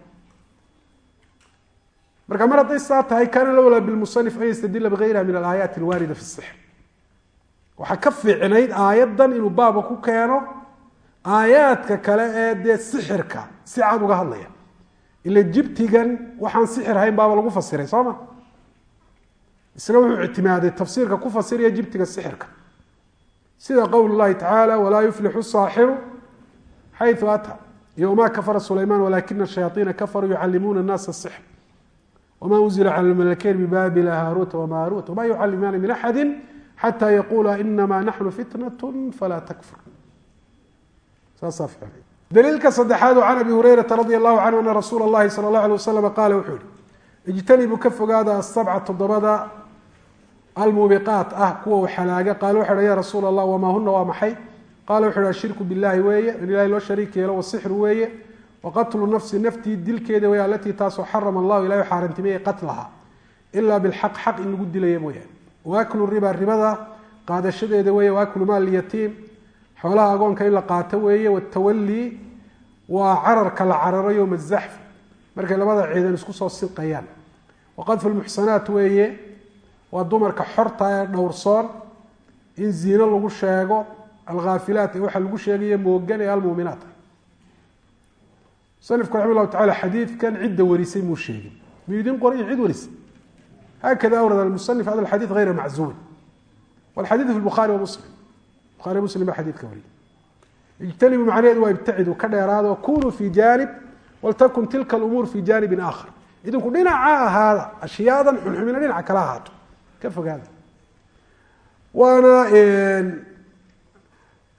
Marka mar hadday saa tahay kaana lowlaa bilmusanif an yastadila bigayriha min alaayaati alwaarida fi sixr waxaa ka fiicnayd aayaddan inuu baaba ku keeno aayaadka kale ee dee sixirka si cad uga hadlaya ila jibtigan waxaan sixir hayn baaba lagu fasiray soo ma? Isna wuxuu ictimaaday tafsiirka ku fasiraya jibtiga sixirka. Sida qowl llahi tacaala walaa yuflixu saaxiru xayu ata. Iyo wma kafara sulaymaan walakina shayaaiina kafaruu yucalimuuna annaasa sixr. Wama unzila cala lmalakeyni bibabila haaruuta wamaaruuta wama yucalimaani min axadi xataa yaquula inamaa naxnu fitnat falaa takfur saasaa fiican daliilka saddexaad oo can abi hurayrata radi allahu canhu ana rasuula اllahi sala اllah alay wasalam qaala wuxuu yihi ijtanibuu ka fogaada asabca toddobada almuubiqaat ah kuwa u xalaaga qaala wuxu ya rasuul allah wamaa huna waa maxay qala wuxu hi ashirku billahi weeye in ilahay loo shariik yeelo wasixru weeye waqatlu nafsi naftii dilkeeda wey alatii taasoo xarama allahu ilahay xaarantimeeyey qatlaha ilaa bilxaq xaq in lagu dilaya mooyaane waaklu riba ribada qaadashadeeda weeye waaklu maal yatiim xoolaha agoonka in la qaato weeye watawalii waa cararka la cararo yowma zaxf markay labada ciidan isku soo sinqayaan waqadfu lmuxsanaat weeye waa dumarka xorta ee dhowrsoon in ziino lagu sheego alhaafilaat ee waxaa lagu sheegaya moogan ee almuuminaat musanifku raxima llahu tacala xadiidkan cidda warisay muu sheegin miyuu idin qoray cid warisay hakada awrad almusanif hada alxadiid hayra maczuumin walxadiidu fi bukhaari wa muslim bukhari muslim baa xadiidka wariyay ijtanibuu macnaheedu waa ibtaciduu ka dheeraado kunuu fi jaanib waltakun tilka alumuur fi jaanibin aakhar idinku dhinaca ahaada ashyaadan xunxumina dhinaca kala ahaato ka fogaada waana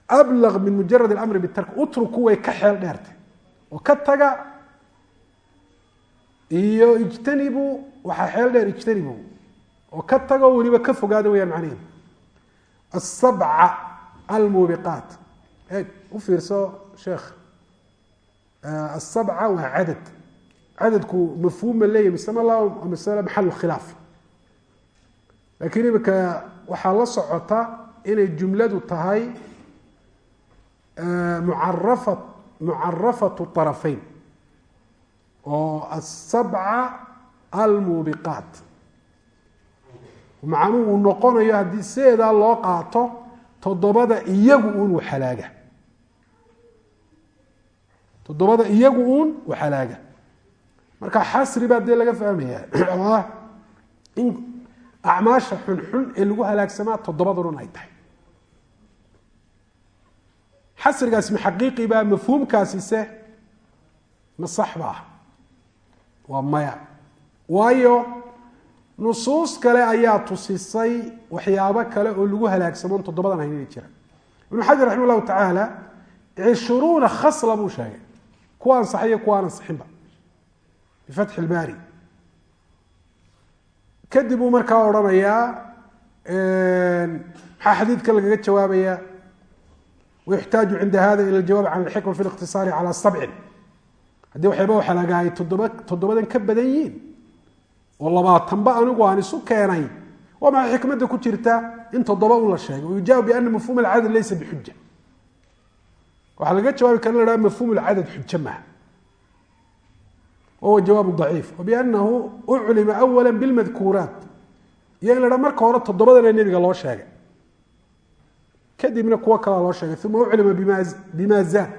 ablaq min mujarad amri bitark utruku way ka xeel dheertay oo ka taga iyo ijtanibu waxaa xeel dheer ijtanibu oo ka taga oo weliba ka fogaada weyaan macnaheedu asabca almuubiqaat eeg u fiirso sheekh. Asabca waa cadad. Cadadku mafhuuma leeyahy mise ma la masale maxalu khilaaf. Laakiin imika waxaa la socota inay jumladu tahay mucarafa mucarafatu طarafayn oo asabca almuubiqaat macnuhu uu noqonayo haddii sideedaa loo qaato toddobada iyagu uun waxalaaga toddobada iyagu uun waxalaaga marka xasri baa dee laga fahmaya. Oo ah in acmaasha xunxun ee lagu halaagsamaa toddobadunun ay tahay. Xasrigaas ma xaqiiqi baa mafhuumkaasi se ma sax ba ah waa maya. Waayo nusuus kale ayaa tusisay waxyaabo kale oo lagu halaagsamoon toddobadan haynani jira. Ibnu xajar raxima llahu tacaala cishruuna khasla buu sheegay. Kuwa ansaxayo kuwa aan ansixinba bifatxi ilbaari kadib buu markaa odhanayaa maxaa xadiidka lagaga jawaabayaa? Wayuxtaaju cinda hada ila aljawaab can alxikma fi liqtisaari calaa sabcin haddii waxyaaba waxalaaga ay toddoba toddobadan ka badan yihiin oo labaatanba anigu aan isu keenay waa maxay xikmadda ku jirta in toddoba un la sheegay wayujaabu biana mafhum alcadad laysa bixuja waxaa laga jawaabi kara la haha mafhum lcadad xujo maha wahuwa jawaabu daciif. Wabianahu uclima awala bilmadkuuraat iyo in la haha marka hore toddobadana nebiga loo sheegay. Kadibna kuwo kalaa loo sheegay uma uclima bima zaad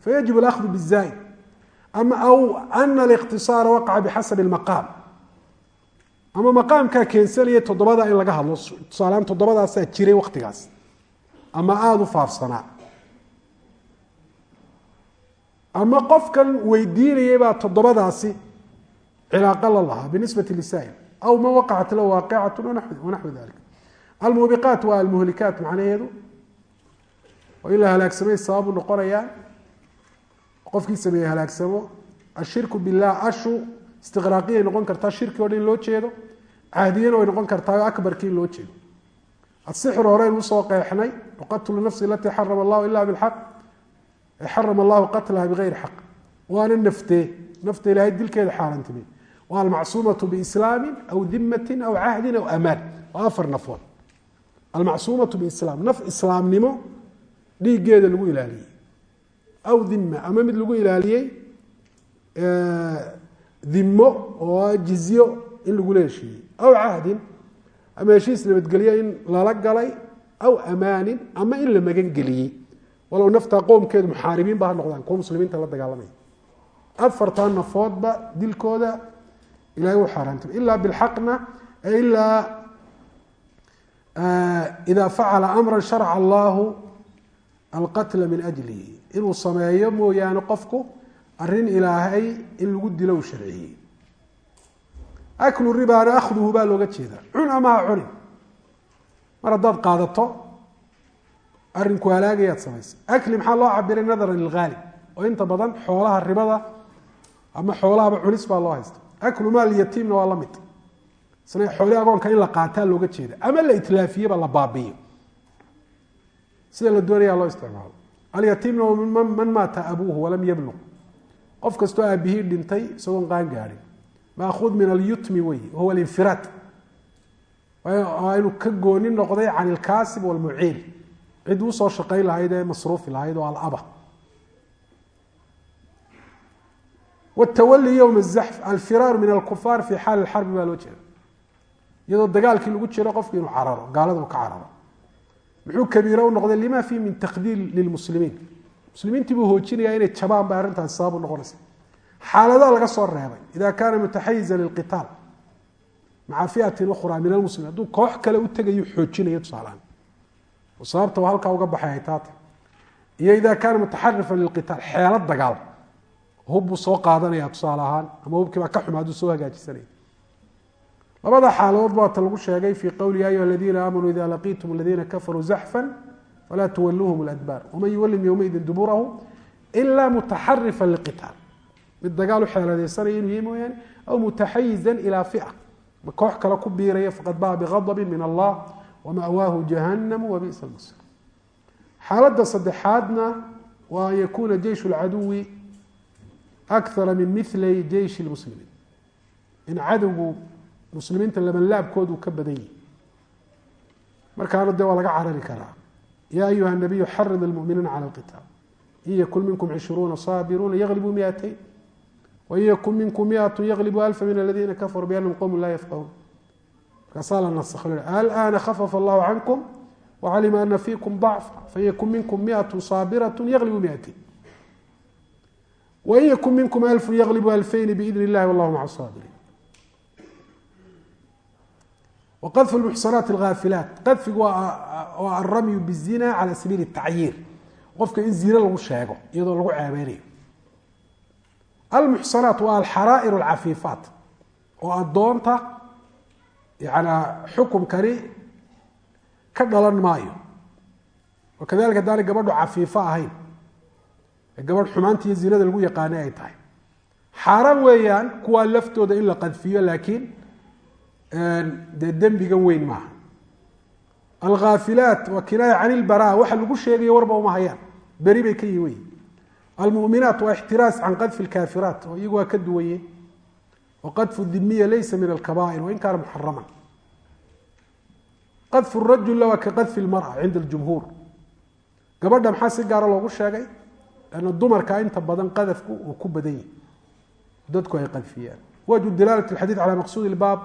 fayajib alahdu bizaaid ama aw ana aliqtisaara waqaca bixasabi lmaqaam ama maqaamkaa keensanaya toddobada in laga hadlo tusaaleaan toddobadaasaa jiray waktigaas ama aada u faafsanaa ama qofkan weydiinayay baa toddobadaasi cilaaqo la lahaa binisbati lisaa'il aw ma waqacat lahu waaqicatu wanaxwi dalik almuubiqaat waa almuhlikaat macnaheedu oo in la halaagsamay sababu noqonayaa qofkii sameeye halaagsamo ashirku bilah ashu istiqraaqiyay noqon kartaa shirki o dhan in loo jeedo cahdiyana way noqon kartaa akbarkii in loo jeedo. Asixru horeyn u soo qeexnay waqatlu nafsi alatii xarama allahu ila bilxaq xarama allahu qatlaha bigayri xaq. Waana naftee nafta ilaahay dilkeeda xaarantime waa almacsuumatu biislaamin aw dimatin aw cahdin aw amaan. Waa afar nafood. Almacsuumatu biislaam naf islaamnimo dhiiggeeda lagu ilaaliyey aw dima ama mid lagu ilaaliyey dimo oo jizyo in lagula heshiiyey aw cahdin ama heshiis nabadgelyo in lala galay aw amaanin ama in la magangeliyey walow naftaa qoomkeedu muxaaribiinba ha noqdaan kuwa muslimiinta la dagaalamaya afartaa nafoodba dilkooda ilahay u xaaraantay. Ilaa bilxaqna ilaa ida facala amra sharca allahu alqatla min ajlihi inuu sameeyo mooyaane qofku arrin ilaahay in lagu dilo u sharciyey aklu ribaana akhduhu baa looga jeedaa cun ama ha cunin? Mar haddaad qaadato arinku halaagayaad samaysa. Akli maxaa loo cabiray nadaran lilghaalib oo inta badan xoolaha ribada ama xoolahaba cunis baa loo haysta. Aklu maal yatiimna waa la mid. Isna xoolii agoonka in la qaataa looga jeeda. Ama la itlaafiyeba la baabiyo sida la doonaya loo isticmaalo alyatiimna waa man maata abuuhu walam yabluq. Qof kastoo aabihii dhintay isagoon qaan gaadhin maahuud min alyutmi wey wahuwa alinfiraad waa inuu ka gooni noqday can ilkaasib walmuciil cid u soo shaqayn lahayd ee masruufi lahayd oo alaba. Wtawali ywm الzaxf alfiraaru min alkufaar fi xaali xarbi baa loo jeeda. Iyadoo dagaalkii lagu jiro qofki inuu cararo gaalada ka cararo muxuu kabiiro u noqday lima fiih min taqdiir lilmuslimiin muslimiintii buu hoojinaya inay jabaan bay arrintaasi sabab u noqonaysa. Xaaladaha laga soo reebay. Ida kaana mutaxayiza lilqitaal maca fiatin ukhra min almuslimiin hadduu koox kale u tegayu xoojinayo tusaalahaan sababta halkaa uga baxay ay taata iyo ida kaana mutaxarifan lilqitaal xeelad dagaal. Hubbuu soo qaadanaya tusaale ahaan ama hubkii baa ka xuma hadduu soo hagaajisanaya labada xaaladood baata lagu sheegay fii qowli ya ayuha aladiina aamanuu ida laqiitum aladiina kafaruu zaxfan falaa tuwaluuhum ladbaar waman yuwalim yowmaidin duburahu ila mutaxarifan liqitaal. Mid dagaal u xeeladeysanaya inuu yahy mooyaane aw mutaxayizan ilaa fia ma koox kale ku biiraya faqad baa bigadabin min allah wama'waahu jahannamu wabisa lmasir xaaladda saddexaadna waa an yakuuna jeyshu lcaduwi akara min milay jeyshi lmuslimiin in cadowgu muslimiinta labanlaabkoodu ka badan yihi markaana dee waa laga carari karaa. Ya ayuha nabiyu xarid almuminiina cala lqitaal in yakun minkum cishruuna saabiruuna yaglibuu miatayn. Wain yakun minkum miatu yaglibu alfa min aladiina kafaruu biannahum qowmu laa yafqahuun markaasaa la nasakho alana khafafa allahu cankum wacalima ana fiikum dacfa fain yakun minkum miatu saabiratu yaglibu miatayn. Wain yakun minkum alfu yaglibu alfayni biidn illahi wallahu maca saabiriin waqadfu lmuxsanaat alghaafilaat qadfigu waa alramyu bizina cala sabiili tacyiir qofka in zine lagu sheego iyadoo lagu ceebeynayo almuxsanaat waa alxaraa'ir alcafiifaat oo addoonta yanaa xukumkani ka dhalan maayo wakadalika haddaanay gabadhu cafiifo ahayn gabadh xumaanta iyo zinada lagu yaqaanay ay tahay dee dembigan weyn maaha. Alghaafilaat waa kinaaya can ilbara waxa lagu sheegayo warba uma hayaan. Beri bay ka yihi wey almuminaat waa ixtiraas can qadfi lkaafiraat oo iyagu waa ka duwaye wa qadfu dimiya laysa min alkabaa'ir wain kaana muxaraman qadfu rajula waa ka qadfi lmara cinda aljumhuur. Gabadha maxaa si gaara loogu sheegay? Lanna dumarka inta badan qadafku uu ku badan yahi dadku ay qadfiyaan. Wajhu dilaalat xadiid cala maqsuudi ilbaab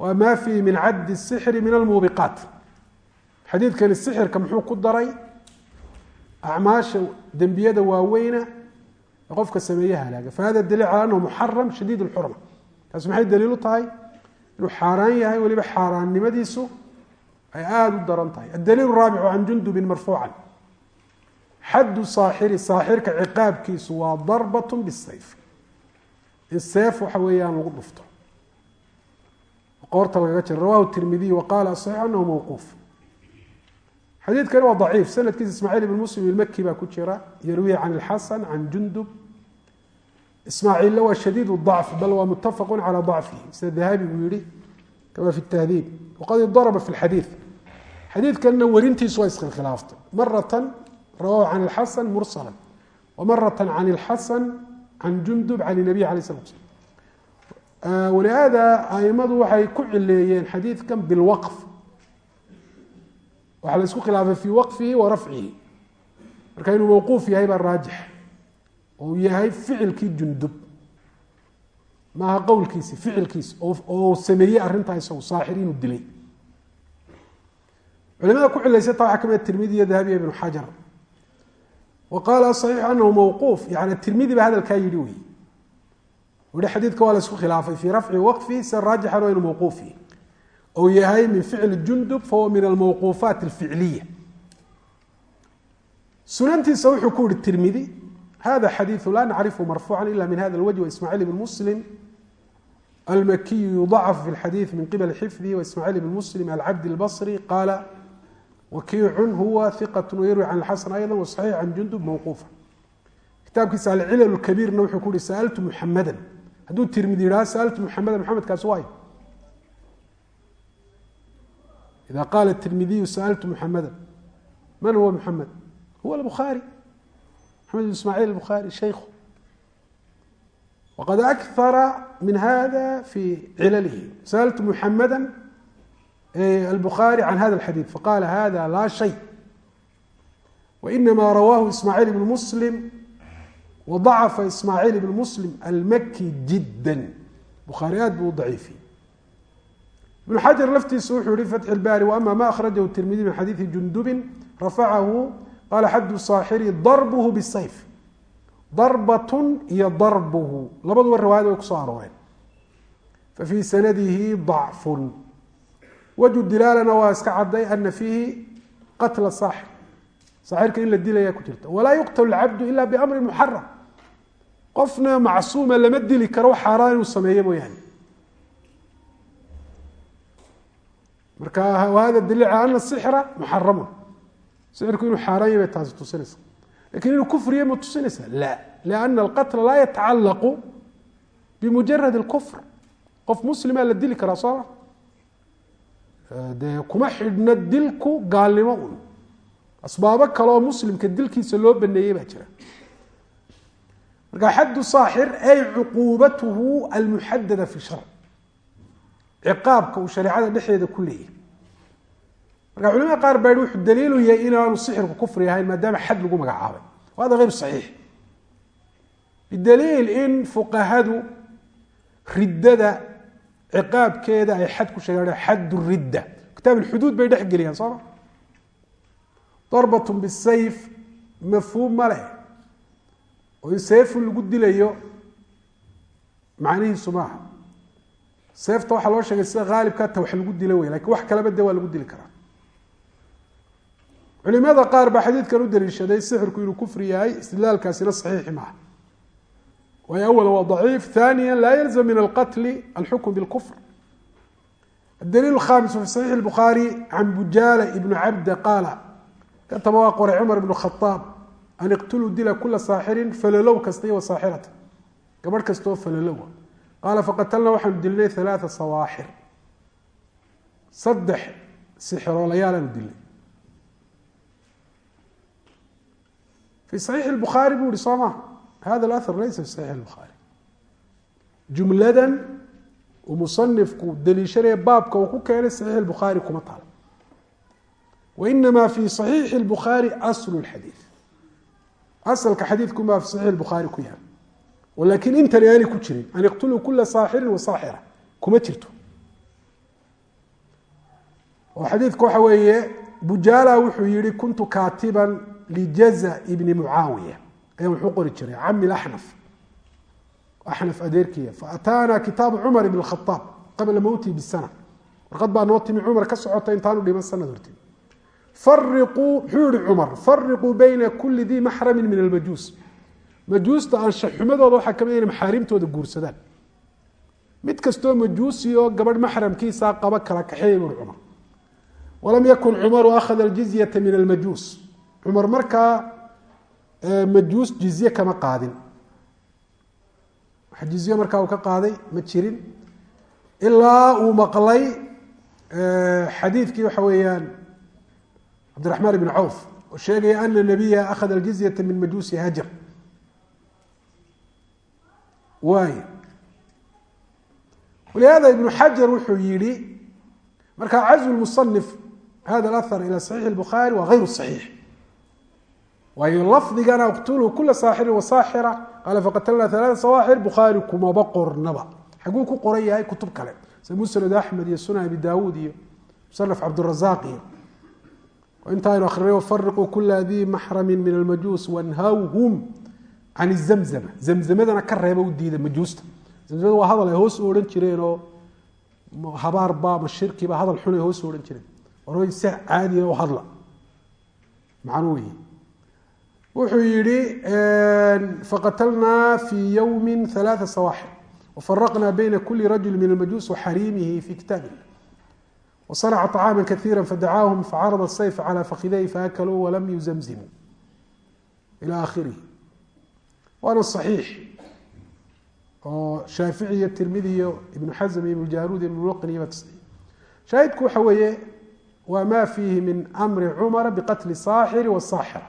waa maa fiihi min caddi sixri min almuubiqaat. Xadiidkani sixirka muxuu ku daray acmaasha dembiyada waaweyna ee qofka sameeye halaaga fahada daliil cala anahu muxaram shadiid lxurma taasi maxay daliil u tahay? Inuu xaaraan yahay weliba xaaraannimadiisu ay aada u daran tahay. Adaliil raabicu can jundubin marfuucan. Xaddu saaxiri saaxirka ciqaabkiisu waa darbat bisayf in seef waxa weeyaan lagu dhufto qoorta lagaga jiro. Rawahu tirmidiy wa qaala asaxiix anahu mawquuf. Xadiidkani waa daciif. Sanadkiisa ismaaciil ibn muslim ilmaki baa ku jira yarwihi can ilxasan can jundub. Ismaaciilla waa shadiid dacf bal waa mutafaqu calaa dacfihi. Sida dahabi buu yihi kama fi tahdiib waqad idaraba fi lxadiid xadiidkanna werintiisu waa iskhilkhilaaftay maratan rawahu can ilxasan mursala wamarata can ilxasan can jundub can nabiy alay slat slam walihaada aimadu waxay ku cileeyeen xadiidkan bilwaqf. Waxaa la isku khilaafay fii waqfihi wa rafcihi. Marka inuu mawquuf yahay baa raajix. Oo uu yahay ficilkii jundub. Maaha qowlkiisi ficilkiisi. Oo sameeyey arrintaa isagu dilay. Culimada ku cilaysata waxaa ka mid tirmidi iyo dahabiya ibnu xajar. Wa qaala anahu mawquuf. Yani tirmidi ba hadalkaa yidhi wey i xadiidka waa la isku khilaafay fii rafci waqfi se raajixan waynu mawquufi ou yahay min ficli jundub fahuwa min almawquufaat alficliya. Sunantiisa wuxuu ku yihi tirmidi hada xadiiu la nacrifu marfuuca ila min hada lwajh waismaaciil bn muslim. Almakiyu yudacaf fi lxadiid min qibali xifdihi waismaaciil bn muslim alcabdi lbasri qaala wakiicun huwa iqat wayarwi can lxasan ayda wasaxiix can jundub mawquufa kitaabkiisa alcilal kabiirna wuxuu ku yihi saaltu muxamada hadduu tirmid yidhaha saaltu maxameda maxamedkaasi waay ida qaala tirmidiyu saaltu muxameda man huwa muxamed huwa lbukhaari maxamed bn ismaaciil albukhaari shaykhu. Waqad akara min hada fi cilalihi. Saaltu muxameda albukhaari can hada alxadiid faqala hada laa shay. Wainama rawaahu ismaaciil ibnu muslim وضعف إسماعيل بن مسلم الmkي جidا bخaarي aad buu u ضaciifiye بن xaجر laftiisa wuxuu yihi فتح الbاrي وأma ma أخرجه التirmidي من xadيiثi جندب رفعه qال xد صاaxري ضربه بالسyف ضربة iyo ضربه labaduba riwaayad way kusoo arooreen fفي سندhi ضعف wجه dilaalna waa iska caday ana fiihi qatla saaxir saaxirka in la dilaya ku jirta walaa yuqtl cabdu ila bamri muxaram qofna macsuuma lama dili karo xaaraan inuu sameeye mooyaane. Marka hada daliil calى ana sixra muxaramun sixirku inuu xaaraan yahay bay taasi tusinaysa laakiin inuu kufriya ma tusinaysa la. Lana alqatla laa yatacalaqu bimujarad اlkufr qof muslima la dili karaa sooma dee kuma xidhna dilku gaalnimo un asbaabo kaleoo muslimka dilkiisa loo baneeyey baa jira marka xaddu saaxir ay cuquubatuhu almuxadada fi sharc ciqaabka uu shareecada dhexdeeda ku leeyahay. Marka culimada qaar baa yihi wuxuu daliilu yahay inaanu sixirku kufri ahayn maadaama xad lagu magacaabay. Hada hayru saxiix. Bidaliil in fuqahadu riddada ciqaabkeeda ay xad ku sheegaan xad ridda. Kitaab alxuduud bay dhex geliyaan sooma darbat bisayf mafhuum ma leh oo in seefu lagu dilayo macnihiisu maaha. Seefta waxaa loo sheegay sida haalibka hata wax lagu dilo wey laakiin wax kaleba de waa lagu dili karaa. Culimada qaar baa xadiidkan u daliishaday sixirku inuu kufri yahay istidlaalkaasina saxiixi maaha. Waayo awalan waa daciif haaniya laa yalzam min alqatli alxukm bilkufr. Adaliil alkhamisu fi saxiix lbukhaari can bujaala ibnu cabda qaala ka waa qoray cumar ibnu khaaab an iqtuluu dila kula saaxirin falalow kasta iyo wasaaxirata gabadh kastaoo falalowa qaala faqatalna waxaanu dilnay alaaa sawaaxir saddex sixroolayaalaanu dilnay fi saxiixi lbukhaari buu ihi soo ma hada alar laysa fi saxiix lbukhaari jumladan uu musanifku daliishanaya baabka uu ku keenay saxiix lbukhaari kuma taala wainamaa fi saxiixi lbukhaari aslu lxadiid asalka xadiidkumaa fi saxiix bukhaari ku yahay laakiin intani aanay ku jirin an iqtuluu kula saaxirin wasaaxira kuma jirto. Oo xadiidku waxa weeye bujaala wuxuu yihi kuntu kaatiban lijaza ibni mucaawiya. Ayaa wuxuu qori jiray cami axnaf axnaf adeerkiya faataana kitaabu cumar ibn khaaab qabla mowtii bisana warqad baa noo timi cumar ka socota intaanu dhiman sanad horti fariquu muxuu cumar fariquu bayna kuli dii maxramin min almajuus. Majuusta anshaxumadooda waxaa ka mid inay maxaarimtooda guursadaan. Mid kastoo majuusi oo gabadh maxramkiisaa qaba kala kaxeeya buri cumar. Walam yakun cumaru akhada aljizyata min almajuus. Cumar markaa majuus jizye kama qaadin. Wax jizye markaa uu ka qaaday ma jirin. Ilaa uu maqlay xadiidkii waxa weeyaan cabdiraxmaan ibn cawf oo sheegaya ana nabiya akhada aljizyata min majuusi hajar waay walihaada ibnu xajar wuxuu yihi marka cazw musanif hada ahar ila saxiix اlbukhaari waa غayru صaxiix waayo lafdigana اqtuluu kula saaxirin wasaaxira qaala faqatalna ثalaaثa sawaaxir bukhaari kumaba qornaba xaguu ku qoran yahay kutub kale sida musnad axmed iyo sunan abi dawuud iyo musanaf cabdالrazaq iyo inta aynu akrinay wafariquu kula dii maxrami min almajuus wanhawhum can zamzama zamzamadana ka reeba u diida majuusta zamzamada waa hadal ay hoos u odhan jireen oo habaarba ama shirkiba hadal xun ay hoos u odhan jireen warway si caadiya u hadla macnu wey wuxuu yihi faqatalnaa fi yowmi ثalaaثa sawaaxir wafaraqna bayna kuli rajuli min almajuus waxariimihi fi kitaab illah wasanaca طacaama kaiira fadacaahum facarada sayf calى fakiday faakaluu walam yuzamzimuu ila akhirihi waana صaxiix oo shaafici iyo tirmidi iyo ibnu xasm iyo ibnu jaruud iyo ibn muqni ba tasxiix shaahidku waxa weeye waa ma fiihi min amri cumara biqatli saaxiri wasaaxira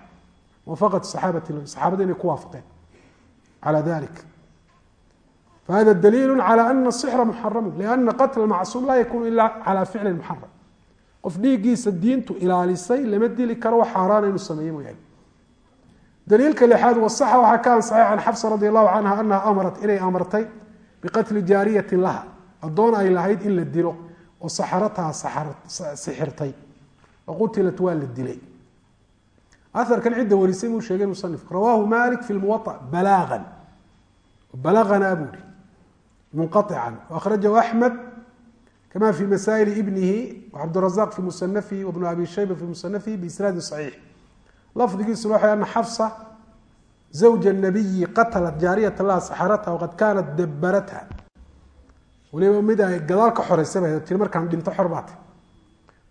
muwafaqat saxaabati saxaabada inay ku waafaqeen calى dalik fahada daliilu calى ana sixra muxaramu liana qatla macsuum laa yakunu ila calى ficli muxaram qof dhiiggiisa diintu ilaalisay lama dili karo wax xaaraana inuu sameeye mooyaane daliilka lixaad wasaxa waxaa ka ansaxay can xafsa radi allahu canha anaha amarat inay amartay biqatli jaariyatin laha addoon ay lahayd in la dilo oo saxarataha sixirtay oo qutilat waa la dilay aarkan cidda warisay buu sheegay musanif rawaahu malik fi lmuwaطa balaagan balagana buuri munqaطican waأkhrajahu axmed kama fi masaa'il ibnihi wcabdالrazaq fi musanafihi wbnu abi shayba fi musanafihi biisnaadi صaxiix lafdigiisuna waxa ana xafsa zawja الnabiyi qatalat jaariyata laha saxarataha waqad kaanat dabaratha waliba mid ay gadaal ka xoreysaba tii markaan dhinto xor baata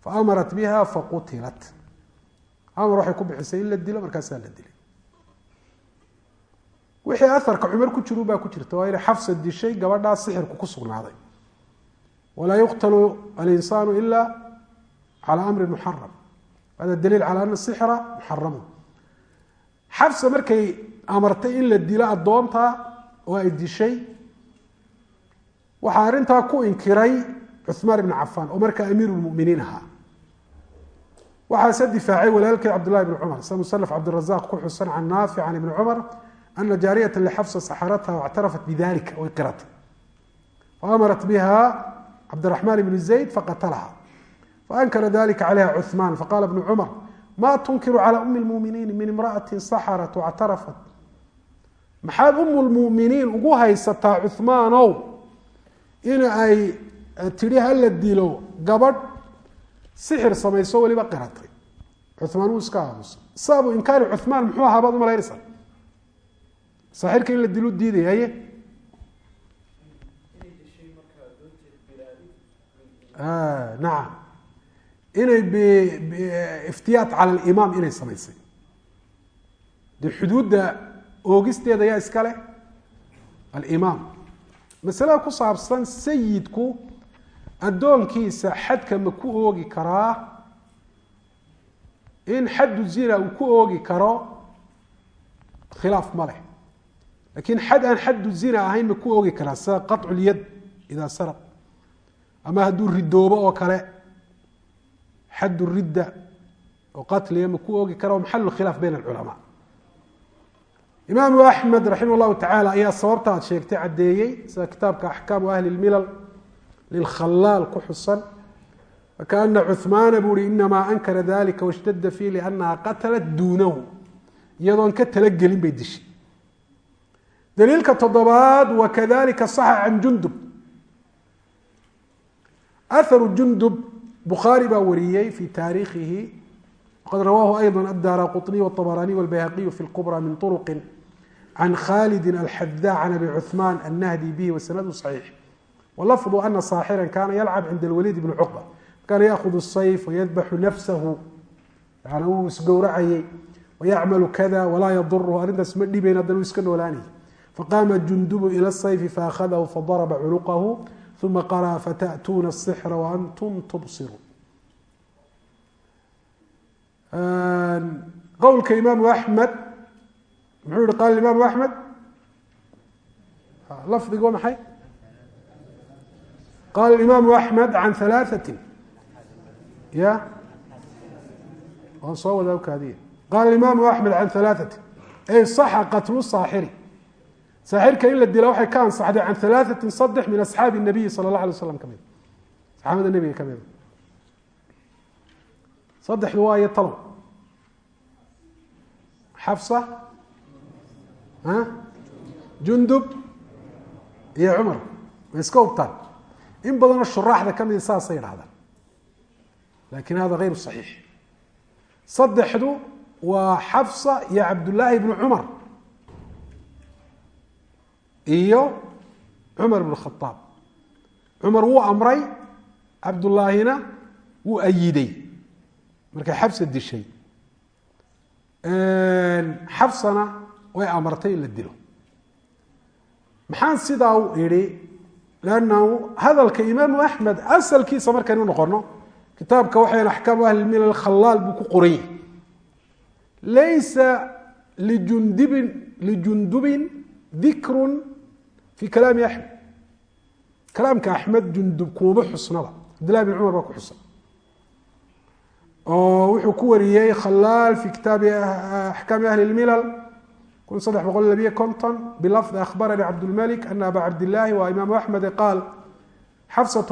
faamarat biha faqutilat amar waxay ku bixisay in la dilo markaasaa la dilay wixii aharka cumar ku jiru baa ku jirta waa inay xafsa dishay gabadhaa sixirku ku sugnaaday. Walaa yuqtalu alinsaanu ila cala amri muxaram hada daliil cala ana sixra muxaramu xafsa markay amartay in la dilo addoonta oo ay dishay waxaa arrintaa ku inkiray cuثmaan ibn cafaan oo markaa amiiru ahaa. Waxaase difaacay walaalkeed cabdulahi bn cumar sida musanaf ku xusan can naafic can ibni cumar ana jaariyata lxafsa saxaratha wاctarafat bidalika way qiratay faamarat biha cabdiraxmaan ibn zayd faqatalaha faankara dalika calayha cuثmaan faqala bnu cumar ma tunkiru calى umi lmuminiin min imraأati saxarat wاctarafat maxaad umu lmuminiin ugu haysataa cuثmaanow in ay tidhi hala dilo gabadh sixir samayso weliba qiratay cumaan wuu iska aamusa sababu inkaari cumaan muxuu ahaa baad umalaynaysaa saaxirka in la dilu diidaya haye nacam inay iftiyaat cala alimaam inay samaysay. Dee xuduudda oogisteeda yaa iska leh? Alimaam masalada ku saabsan sayidku addoonkiisa xadka ma ku oogi karaa? In xaddu zina uu ku oogi karo khilaaf ma leh lakiin xad aan xaddu zina ahayn ma ku oogi karaa sida qaطcu lyad idaa saraq ama hadduu ridoobo oo kale xaddu ridda oo qatliga ma ku oogi kara maxalu khilaaf bayn alculamaa. Imaamu axmed raximah llahu tacaala ayaa sababta aad sheegtay caddeeyey sida kitaabka axkaamu ahli lmilal lilkhalaal ku xusan. Fakaana cuثmaana buu hi inamaa ankara dalika washtadda fiih liannaha qatalat duunahu. Iyadoon ka talagelin bay dishay daliilka toddobaad wakadalika saxa can jundub aharu jundub bukhaari baa wariyey fi taariikhihi waqad rawaahu ayضa addaara quطniy wاطabaraniy wاlbayhaqiyu fi اlkubra min طurqi can khalidi alxada can abi cuثmaan annahdi bihi wasanadu صaxiix wlafظu ana saaxira kana yalcab cinda اlwaliid bni cuqba kana yaakhud الsayf wayadbaxu nafsahu yani uu isgowracayey wayacmalu kada walaa yadurhu arrintaas ma dhibayn haddana uu iska noolaanayay faqaama jundubu ila sayfi faahadahu fadaraba cunuqahu uma qaraa fata'tuuna asixra waantum tubsiruun qowlka imaamu axmed muxuu yihi qaala imaamu axmed lafdigu waa maxay qaala imaamu axmed can halaaثati ya waan soo wadaa kaadiya qaala imaamu axmed can halaaثati ay saxa qatlu saaxiri saaxirka in la dila waxay ka ansaxday can alaaati saddex min asxaabi nabiyi sala allah alay waslam ka saxaabada nebiga ka mida saddexdu waa iyo talow. Xafsa jundub iyo cumar. Way iska hubtaan in badanoo shuraaxda ka mida saasay idhahdaan laakiin hada ayru saxiix. Saddexdu waa xafsa iyo cabdullaahi bnu cumar iyo cumar bn khaaab cumar wuu amray cabdullaahina wuu ayiday. Markay xabsa dishay. Xabsana way amartay in la dilo. Maxaan sidaa u idhi lannahu hadalka imaamu axmed asalkiisa markaynu noqono kitaabka waxayn axkaamu ahli milal khalaal buu ku qoran yahay laysa lijundibin lijundubin dikrun fi kalaami axmed kalaamka axmed jundub kuuma xusnaba cabdillahi bin cumar baa ku xusan oo wuxuu ku wariyey khalaal fi kitaabi axkaami ahli lmilal kun saddex boqol labiyo konton bilafdi akhbaranii cabdulmalik ana aba cabdillaahi waa imaamu axmed qaal xafsatu